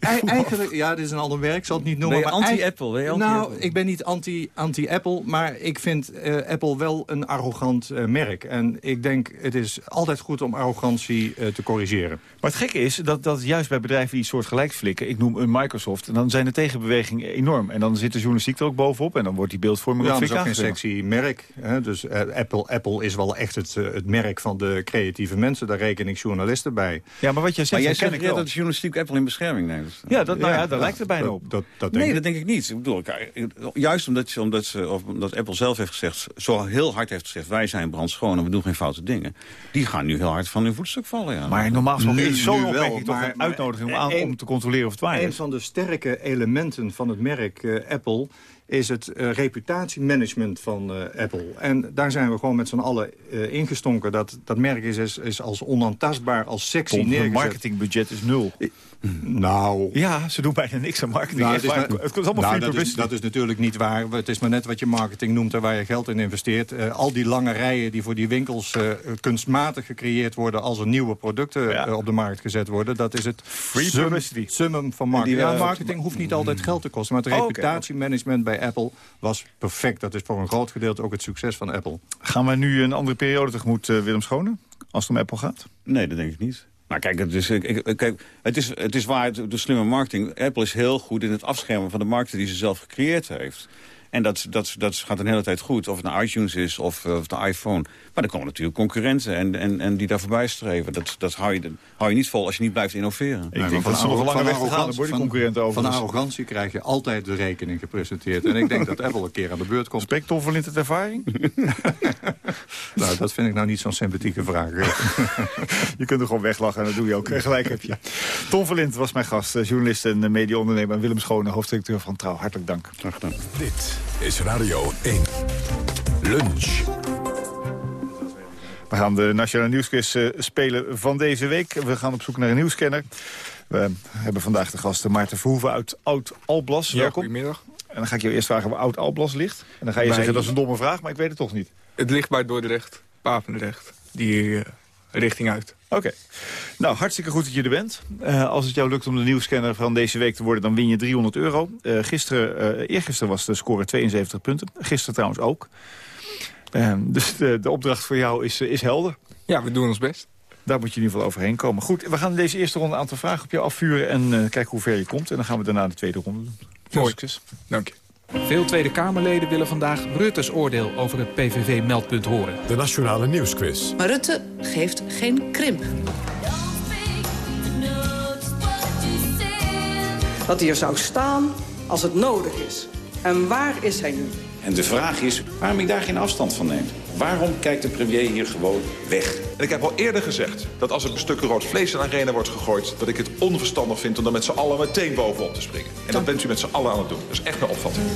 eigenlijk, ja, dit is een ander merk, ik zal het niet noemen. Anti-Apple? Anti nou, ik ben niet anti-Apple, anti maar ik vind uh, Apple wel een arrogant uh, merk. En ik denk, het is altijd goed om arrogantie te corrigeren. Maar het gekke is dat, dat juist bij bedrijven die soort gelijk flikken... ik noem een Microsoft, en dan zijn de tegenbewegingen enorm. En dan zit de journalistiek er ook bovenop en dan wordt die beeldvorming ja, ook dat is ook een sexy merk. Hè? Dus Apple, Apple is wel echt het, het merk van de creatieve mensen. Daar reken ik journalisten bij. Ja, maar wat jij zegt... Maar jij zegt dat de journalistiek Apple in bescherming neemt. Ja, dat, nou ja, daar lijkt het bijna op. Dat, dat denk nee, ik. dat denk ik niet. Ik bedoel, juist omdat, omdat, ze, of omdat Apple zelf heeft gezegd... zo heel hard heeft gezegd, wij zijn brandschoon en we doen geen foute dingen. Die gaan nu heel hard van hun voetstuk vallen. Ja. Maar normaal gesproken is zo'n opmerking toch een uitnodiging om, aan, om te controleren of het waar is. Een van de sterke elementen van het merk uh, Apple is het uh, reputatiemanagement van uh, Apple. En daar zijn we gewoon met z'n allen uh, ingestonken. Dat, dat merk is, is, is als onaantastbaar, als sexy Tom, neergezet. Marketingbudget is nul. Nou... Ja, ze doen bijna niks aan marketing. Nou, het, is maar, het komt allemaal nou, dat, is, dat is natuurlijk niet waar. Het is maar net wat je marketing noemt en waar je geld in investeert. Al die lange rijen die voor die winkels kunstmatig gecreëerd worden... als er nieuwe producten ja. op de markt gezet worden... dat is het Free sum, summum van marketing. Ja, marketing hoeft niet altijd geld te kosten. Maar het oh, reputatiemanagement okay. Bij Apple was perfect. Dat is voor een groot gedeelte ook het succes van Apple. Gaan we nu een andere periode tegemoet, Willem Schone? Als het om Apple gaat? Nee, dat denk ik niet. Nou, kijk, het is, kijk, het is, het is waar, de slimme marketing... Apple is heel goed in het afschermen van de markten die ze zelf gecreëerd heeft. En dat, dat, dat gaat een hele tijd goed, of het nou iTunes is of, of de iPhone. Maar er komen natuurlijk concurrenten en, en, en die daar voorbij streven. Dat, dat hou, je, hou je niet vol als je niet blijft innoveren. Ik denk dat ze nog een lange weg te gaan die concurrenten over. Van arrogantie krijg je altijd de rekening gepresenteerd. En ik denk dat Apple een keer aan de beurt komt. Spreekt Tom Verlint het ervaring? nou, dat vind ik nou niet zo'n sympathieke vraag. je kunt er gewoon weglachen en dat doe je ook. Gelijk heb je. Tom Verlint was mijn gast, journalist en mediaondernemer. En Willem Schone, hoofddirecteur van Trouw. Hartelijk dank. Graag gedaan. Dit is Radio 1. Lunch. We gaan de Nationale Nieuwsquiz uh, spelen van deze week. We gaan op zoek naar een nieuwscanner. We hebben vandaag de gast Maarten Verhoeven uit Oud-Alblas. Ja, Welkom. goedemiddag. En dan ga ik je eerst vragen waar Oud-Alblas ligt. En dan ga je Bij... zeggen dat is een domme vraag, maar ik weet het toch niet. Het ligt bij Dordrecht, Papendrecht, die uh, richting uit. Oké. Okay. Nou, hartstikke goed dat je er bent. Uh, als het jou lukt om de nieuwscanner van deze week te worden... dan win je 300 euro. Uh, gisteren, uh, eergisteren was de score 72 punten. Gisteren trouwens ook. dus de, de, opdracht voor jou is, is helder. Ja, we doen ons best. Daar moet je in ieder geval overheen komen. Goed, we gaan in deze eerste ronde een aantal vragen op je afvuren... en kijken hoe ver je komt. En dan gaan we daarna de tweede ronde doen. Mooi. succes. Dank je. Veel Tweede Kamerleden willen vandaag Rutte's oordeel over het PVV-meldpunt horen. De Nationale Nieuwsquiz. Maar Rutte geeft geen krimp. Dat hij er zou staan als het nodig is. En waar is hij nu? En de vraag is waarom hij daar geen afstand van neemt. Waarom kijkt de premier hier gewoon weg? En ik heb al eerder gezegd dat als er een stuk rood vlees in de arena wordt gegooid... dat ik het onverstandig vind om daar met z'n allen meteen bovenop te springen. En dat bent u met z'n allen aan het doen. Dat is echt mijn opvatting.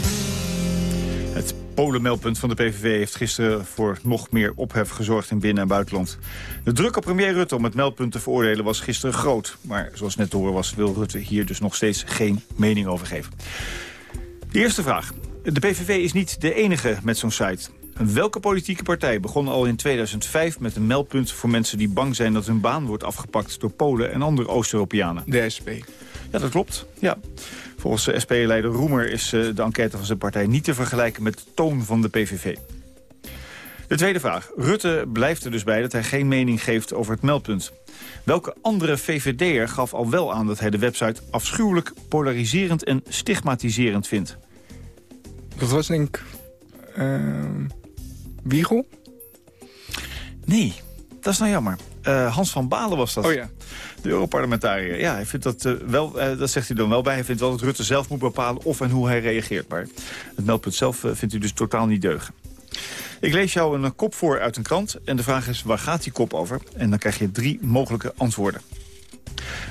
Het Polenmeldpunt van de PVV heeft gisteren voor nog meer ophef gezorgd in binnen- en buitenland. De druk op premier Rutte om het meldpunt te veroordelen was gisteren groot. Maar zoals net te horen was, wil Rutte hier dus nog steeds geen mening over geven. De eerste vraag. De PVV is niet de enige met zo'n site. Welke politieke partij begon al in 2005 met een meldpunt voor mensen die bang zijn dat hun baan wordt afgepakt door Polen en andere Oost-Europeanen? De SP. Ja, dat klopt. Ja. Volgens SP-leider Roemer is uh, de enquête van zijn partij niet te vergelijken met de toon van de PVV. De tweede vraag. Rutte blijft er dus bij dat hij geen mening geeft over het meldpunt. Welke andere VVD'er gaf al wel aan dat hij de website afschuwelijk, polariserend en stigmatiserend vindt? Dat was denk ik... Uh, Wiegel? Nee, dat is nou jammer. Uh, Hans van Balen was dat. Oh ja. De Europarlementariër. Ja, hij vindt dat uh, wel, uh, dat zegt hij dan wel bij. Hij vindt wel dat Rutte zelf moet bepalen of en hoe hij reageert. Maar het meldpunt zelf vindt u dus totaal niet deugen. Ik lees jou een kop voor uit een krant. En de vraag is, waar gaat die kop over? En dan krijg je drie mogelijke antwoorden.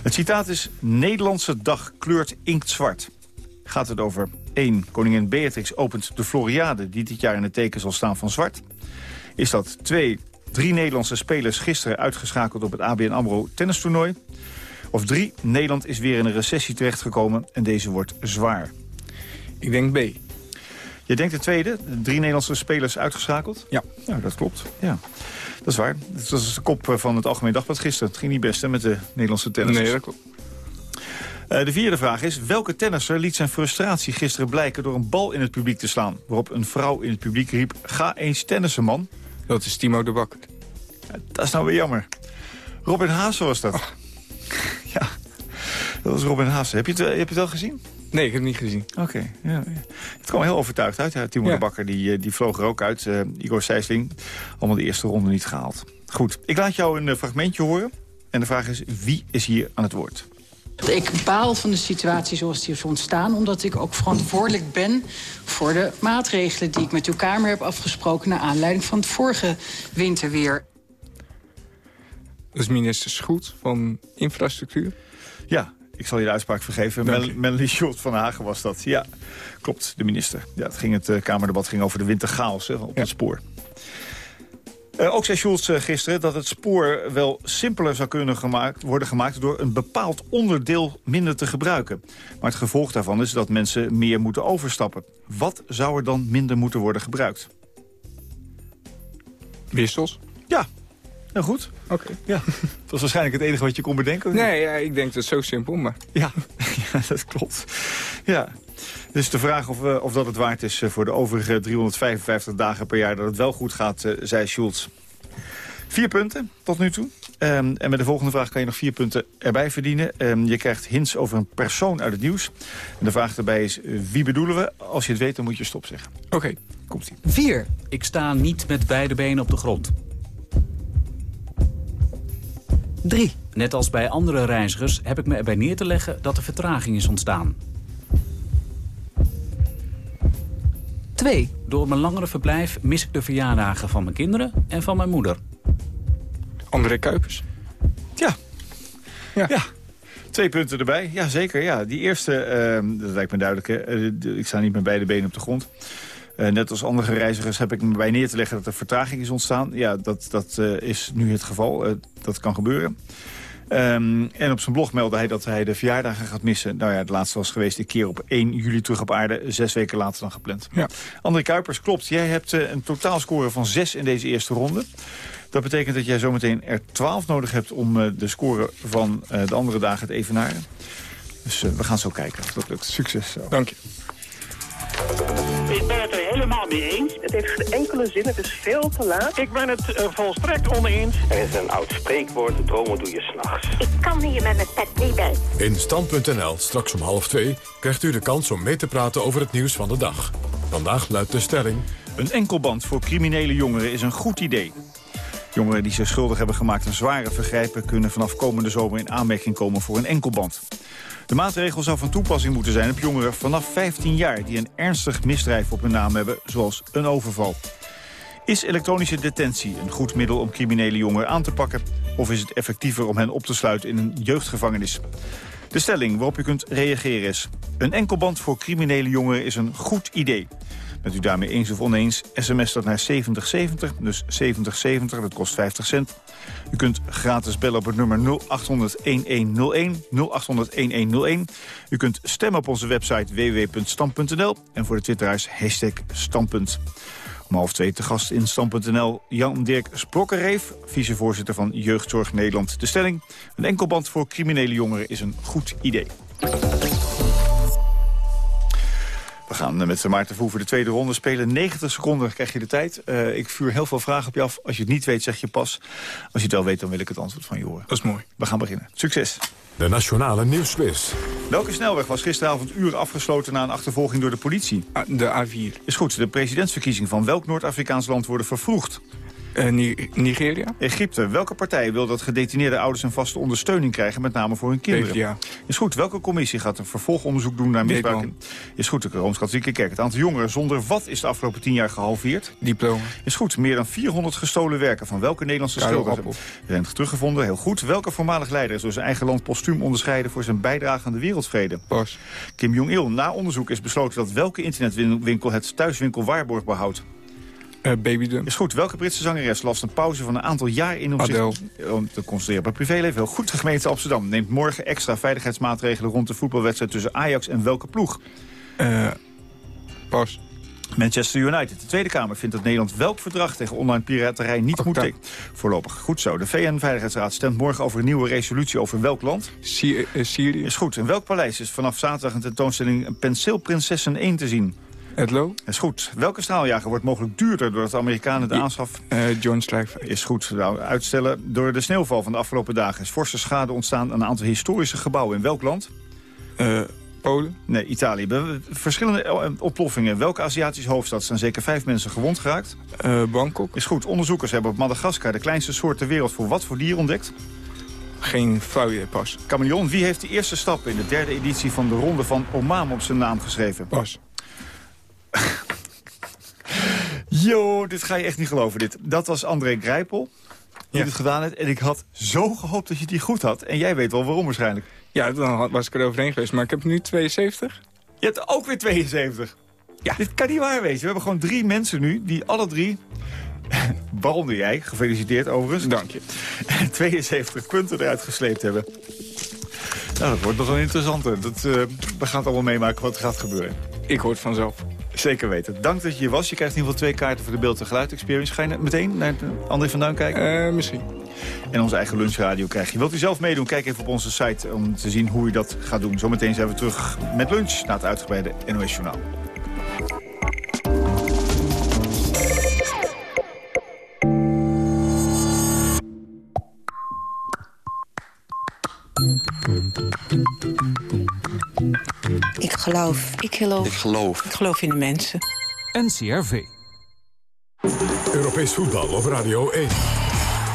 Het citaat is... Nederlandse dag kleurt inktzwart. Gaat het over 1. Koningin Beatrix opent de Floriade... die dit jaar in het teken zal staan van zwart? Is dat 2. Drie Nederlandse spelers gisteren uitgeschakeld op het ABN AMRO tennistoernooi? Of 3. Nederland is weer in een recessie terechtgekomen en deze wordt zwaar? Ik denk B. Je denkt de tweede? Drie Nederlandse spelers uitgeschakeld? Ja. Ja, dat klopt. Ja. Dat is waar. Dat was de kop van het Algemeen Dagblad gisteren. Het ging niet best hè, met de Nederlandse tennissers. Nee, dat klopt. Uh, de vierde vraag is, welke tennisser liet zijn frustratie gisteren blijken door een bal in het publiek te slaan? Waarop een vrouw in het publiek riep, ga eens tennissen man. Dat is Timo de Bakker. Ja, dat is nou weer jammer. Robin Haase was dat. Oh. Ja, dat was Robin Haase. Heb je het, heb je het wel gezien? Nee, ik heb het niet gezien. Oké, okay, ja, ja. Het kwam heel overtuigd uit. Ja, Timo de Bakker die, die vloog er ook uit. Uh, Igor Sijsling, allemaal de eerste ronde niet gehaald. Goed, ik laat jou een fragmentje horen. En de vraag is, wie is hier aan het woord? Ik baal van de situatie zoals die is ontstaan... omdat ik ook verantwoordelijk ben voor de maatregelen... die ik met uw Kamer heb afgesproken... naar aanleiding van het vorige winterweer. Is minister Schoet van Infrastructuur? Ja, ik zal je de uitspraak vergeven. Mel Melanie Schult van Hagen was dat. Ja, klopt, de minister. Ja, het, ging het uh, Kamerdebat ging over de winterchaos hè, op ja. het spoor. Uh, ook zei Schulz uh, gisteren dat het spoor wel simpeler zou kunnen gemaakt, worden gemaakt... door een bepaald onderdeel minder te gebruiken. Maar het gevolg daarvan is dat mensen meer moeten overstappen. Wat zou er dan minder moeten worden gebruikt? Wissels? Ja, heel goed. Oké. Okay. Ja, dat was waarschijnlijk het enige wat je kon bedenken. Nee, ja, ik denk dat het zo simpel, maar... Ja, ja dat klopt. Ja. Dus de vraag of, uh, of dat het waard is uh, voor de overige 355 dagen per jaar... dat het wel goed gaat, uh, zei Schulz. Vier punten tot nu toe. Um, en met de volgende vraag kan je nog vier punten erbij verdienen. Um, je krijgt hints over een persoon uit het nieuws. En de vraag erbij is, wie bedoelen we? Als je het weet, dan moet je stop zeggen. Oké. Komt-ie. 4. Ik sta niet met beide benen op de grond. 3. Net als bij andere reizigers heb ik me erbij neer te leggen dat er vertraging is ontstaan. 2. Door mijn langere verblijf mis ik de verjaardagen van mijn kinderen en van mijn moeder. André Kuipers. Ja. Ja. ja. Twee punten erbij. Ja, zeker. Ja. Die eerste, uh, dat lijkt me duidelijk. Hè. Uh, ik sta niet met beide benen op de grond. Uh, net als andere reizigers heb ik me bij neer te leggen dat er vertraging is ontstaan. Ja, dat, dat uh, is nu het geval. Uh, dat kan gebeuren. Um, en op zijn blog meldde hij dat hij de verjaardagen gaat missen. Nou ja, het laatste was geweest een keer op 1 juli terug op aarde. Zes weken later dan gepland. Ja. André Kuipers, klopt. Jij hebt een totaalscore van 6 in deze eerste ronde. Dat betekent dat jij zometeen er 12 nodig hebt om uh, de score van uh, de andere dagen te evenaren. Dus we gaan zo kijken of dat lukt. Succes. Zo. Dank je. Ik ben het er helemaal mee eens. Het heeft geen enkele zin, het is veel te laat. Ik ben het uh, volstrekt oneens. Er is een oud spreekwoord, dromen doe je s'nachts. Ik kan hier met mijn pet niet bij. In Stand.nl, straks om half twee, krijgt u de kans om mee te praten over het nieuws van de dag. Vandaag luidt de stelling... Een enkelband voor criminele jongeren is een goed idee. Jongeren die zich schuldig hebben gemaakt aan zware vergrijpen... kunnen vanaf komende zomer in aanmerking komen voor een enkelband. De maatregel zou van toepassing moeten zijn op jongeren vanaf 15 jaar... die een ernstig misdrijf op hun naam hebben, zoals een overval. Is elektronische detentie een goed middel om criminele jongeren aan te pakken? Of is het effectiever om hen op te sluiten in een jeugdgevangenis? De stelling waarop u kunt reageren is... een enkelband voor criminele jongeren is een goed idee. Bent u daarmee eens of oneens, sms dat naar 7070, dus 7070, dat kost 50 cent. U kunt gratis bellen op het nummer 0800-1101, 0800-1101. U kunt stemmen op onze website www.stam.nl en voor de twitteraars hashtag standpunt. Om half twee te gast in Stam.nl Jan-Dirk Sprokkerreef, vicevoorzitter van Jeugdzorg Nederland. De stelling, een enkelband voor criminele jongeren is een goed idee. We gaan eh, met Maarten Verhoeven de tweede ronde spelen. 90 seconden krijg je de tijd. Uh, ik vuur heel veel vragen op je af. Als je het niet weet, zeg je pas. Als je het wel weet, dan wil ik het antwoord van je horen. Dat is mooi. We gaan beginnen. Succes. De Nationale Nieuwsquiz. Welke snelweg was gisteravond uren afgesloten na een achtervolging door de politie? De A4. Is goed. De presidentsverkiezing van welk Noord-Afrikaans land worden vervroegd? Uh, Nigeria. Egypte. Welke partij wil dat gedetineerde ouders een vaste ondersteuning krijgen, met name voor hun kinderen? PvdA. Is goed. Welke commissie gaat een vervolgonderzoek doen naar misbruik? Is goed. De Rooms-Katholieke Kerk. Het aantal jongeren zonder wat is de afgelopen tien jaar gehalveerd? Diploma. Is goed. Meer dan 400 gestolen werken van welke Nederlandse schilders zijn teruggevonden? Heel goed. Welke voormalig leider is door zijn eigen land postuum onderscheiden voor zijn bijdrage aan de wereldvrede? Pas. Kim Jong-il. Na onderzoek is besloten dat welke internetwinkel het thuiswinkel Waarborg behoudt? Uh, Babydum. Is goed. Welke Britse zangeres last een pauze van een aantal jaar in om Adele. zich om te concentreren op het privéleven? Heel goed. De gemeente Amsterdam neemt morgen extra veiligheidsmaatregelen rond de voetbalwedstrijd tussen Ajax en welke ploeg? Uh, pas. Manchester United. De Tweede Kamer vindt dat Nederland welk verdrag tegen online piraterij niet moet tekenen. Voorlopig. Goed zo. De VN-veiligheidsraad stemt morgen over een nieuwe resolutie over welk land? Uh, Syrië. Is goed. In welk paleis is vanaf zaterdag een tentoonstelling Penseelprinsessen 1 te zien? Het low. Is goed. Welke straaljager wordt mogelijk duurder doordat de Amerikanen de aanschaf... Uh, John Strike. Is goed. Nou, uitstellen. Door de sneeuwval van de afgelopen dagen is forse schade ontstaan aan een aantal historische gebouwen. In welk land? Uh, Polen? Nee, Italië. Verschillende ontploffingen. Welke Aziatische hoofdstad zijn zeker vijf mensen gewond geraakt? Uh, Bangkok. Is goed. Onderzoekers hebben op Madagaskar de kleinste soort ter wereld voor wat voor dier ontdekt? Geen flauw pas. Chameleon, wie heeft de eerste stap in de derde editie van de Ronde van Oman op zijn naam geschreven? Pas. Yo, dit ga je echt niet geloven. Dit. Dat was André Grijpel die Ja. het gedaan heeft. En ik had zo gehoopt dat je die goed had. En jij weet wel waarom waarschijnlijk. Ja, dan was ik er overheen geweest. Maar ik heb nu 72. Je hebt ook weer 72. Ja. Dit kan niet waar wezen. We hebben gewoon drie mensen nu die alle drie... Waaronder jij, gefeliciteerd overigens. Dank je. 72 punten eruit gesleept hebben. Nou, dat wordt nog wel interessanter. Dat, eh, we gaan het allemaal meemaken wat er gaat gebeuren. Ik hoor het vanzelf. Zeker weten. Dank dat je hier was. Je krijgt in ieder geval twee kaarten voor de beeld- en geluid-experience. Ga je meteen naar de André van Duin kijken? Uh, misschien. En onze eigen lunchradio krijg je. Wilt u zelf meedoen? Kijk even op onze site om te zien hoe u dat gaat doen. Zometeen zijn we terug met lunch na het uitgebreide NOS Journaal. Ik geloof. Ik geloof. Ik geloof. Ik geloof in de mensen. NCRV. Europees voetbal op Radio 1.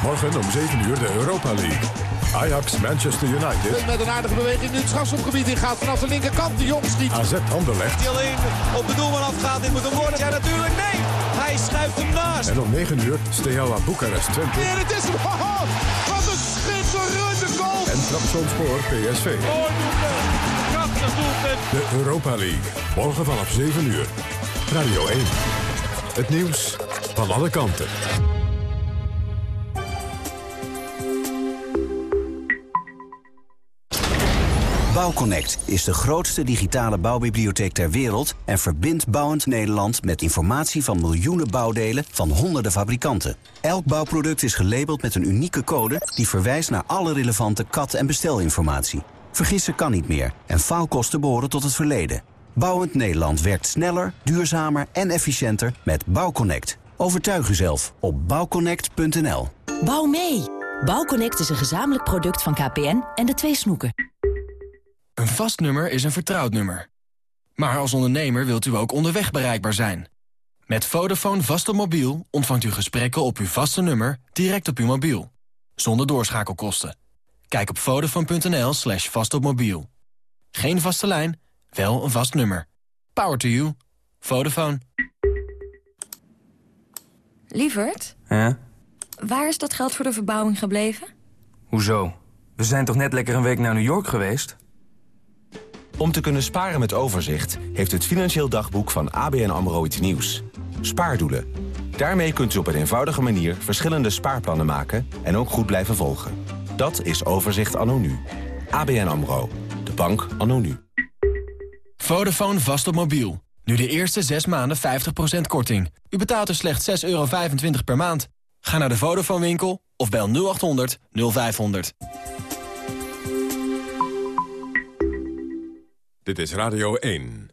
Morgen om 7 uur de Europa League. Ajax Manchester United. Met een aardige beweging nu het strafschopgebied in gaat vanaf de linkerkant. De jong schiet. AZ Anderlecht. Die alleen op de doelman afgaat. Dit moet hem worden. Ja, natuurlijk. Nee. Hij schuift hem naast. En om 9 uur Steaua Boekarest 20. En het is hem. Oh, wat een schitterende goal. En Trabzonspor PSV. Mooi De Europa League. Morgen vanaf 7 uur. Radio 1. Het nieuws van alle kanten. Bouwconnect is de grootste digitale bouwbibliotheek ter wereld... en verbindt bouwend Nederland met informatie van miljoenen bouwdelen van honderden fabrikanten. Elk bouwproduct is gelabeld met een unieke code... die verwijst naar alle relevante kat- en bestelinformatie. Vergissen kan niet meer en faalkosten behoren tot het verleden. Bouwend Nederland werkt sneller, duurzamer en efficiënter met Bouwconnect. Overtuig uzelf op bouwconnect.nl. Bouw mee! Bouwconnect is een gezamenlijk product van KPN en de twee snoeken. Een vast nummer is een vertrouwd nummer. Maar als ondernemer wilt u ook onderweg bereikbaar zijn. Met Vodafone vast op mobiel ontvangt u gesprekken op uw vaste nummer direct op uw mobiel. Zonder doorschakelkosten. Kijk op vodafone.nl slash vastopmobiel. Geen vaste lijn, wel een vast nummer. Power to you. Vodafone. Lievert, Ja? waar is dat geld voor de verbouwing gebleven? Hoezo? We zijn toch net lekker een week naar New York geweest? Om te kunnen sparen met overzicht heeft het Financieel Dagboek van ABN AMRO iets nieuws. Spaardoelen. Daarmee kunt u op een eenvoudige manier verschillende spaarplannen maken en ook goed blijven volgen. Dat is Overzicht anno nu. ABN AMRO. De bank anno nu. Vodafone vast op mobiel. Nu de eerste 6 maanden 50% korting. U betaalt er slechts 6,25 euro per maand. Ga naar de Vodafone winkel of bel 0800 0500. Dit is Radio 1.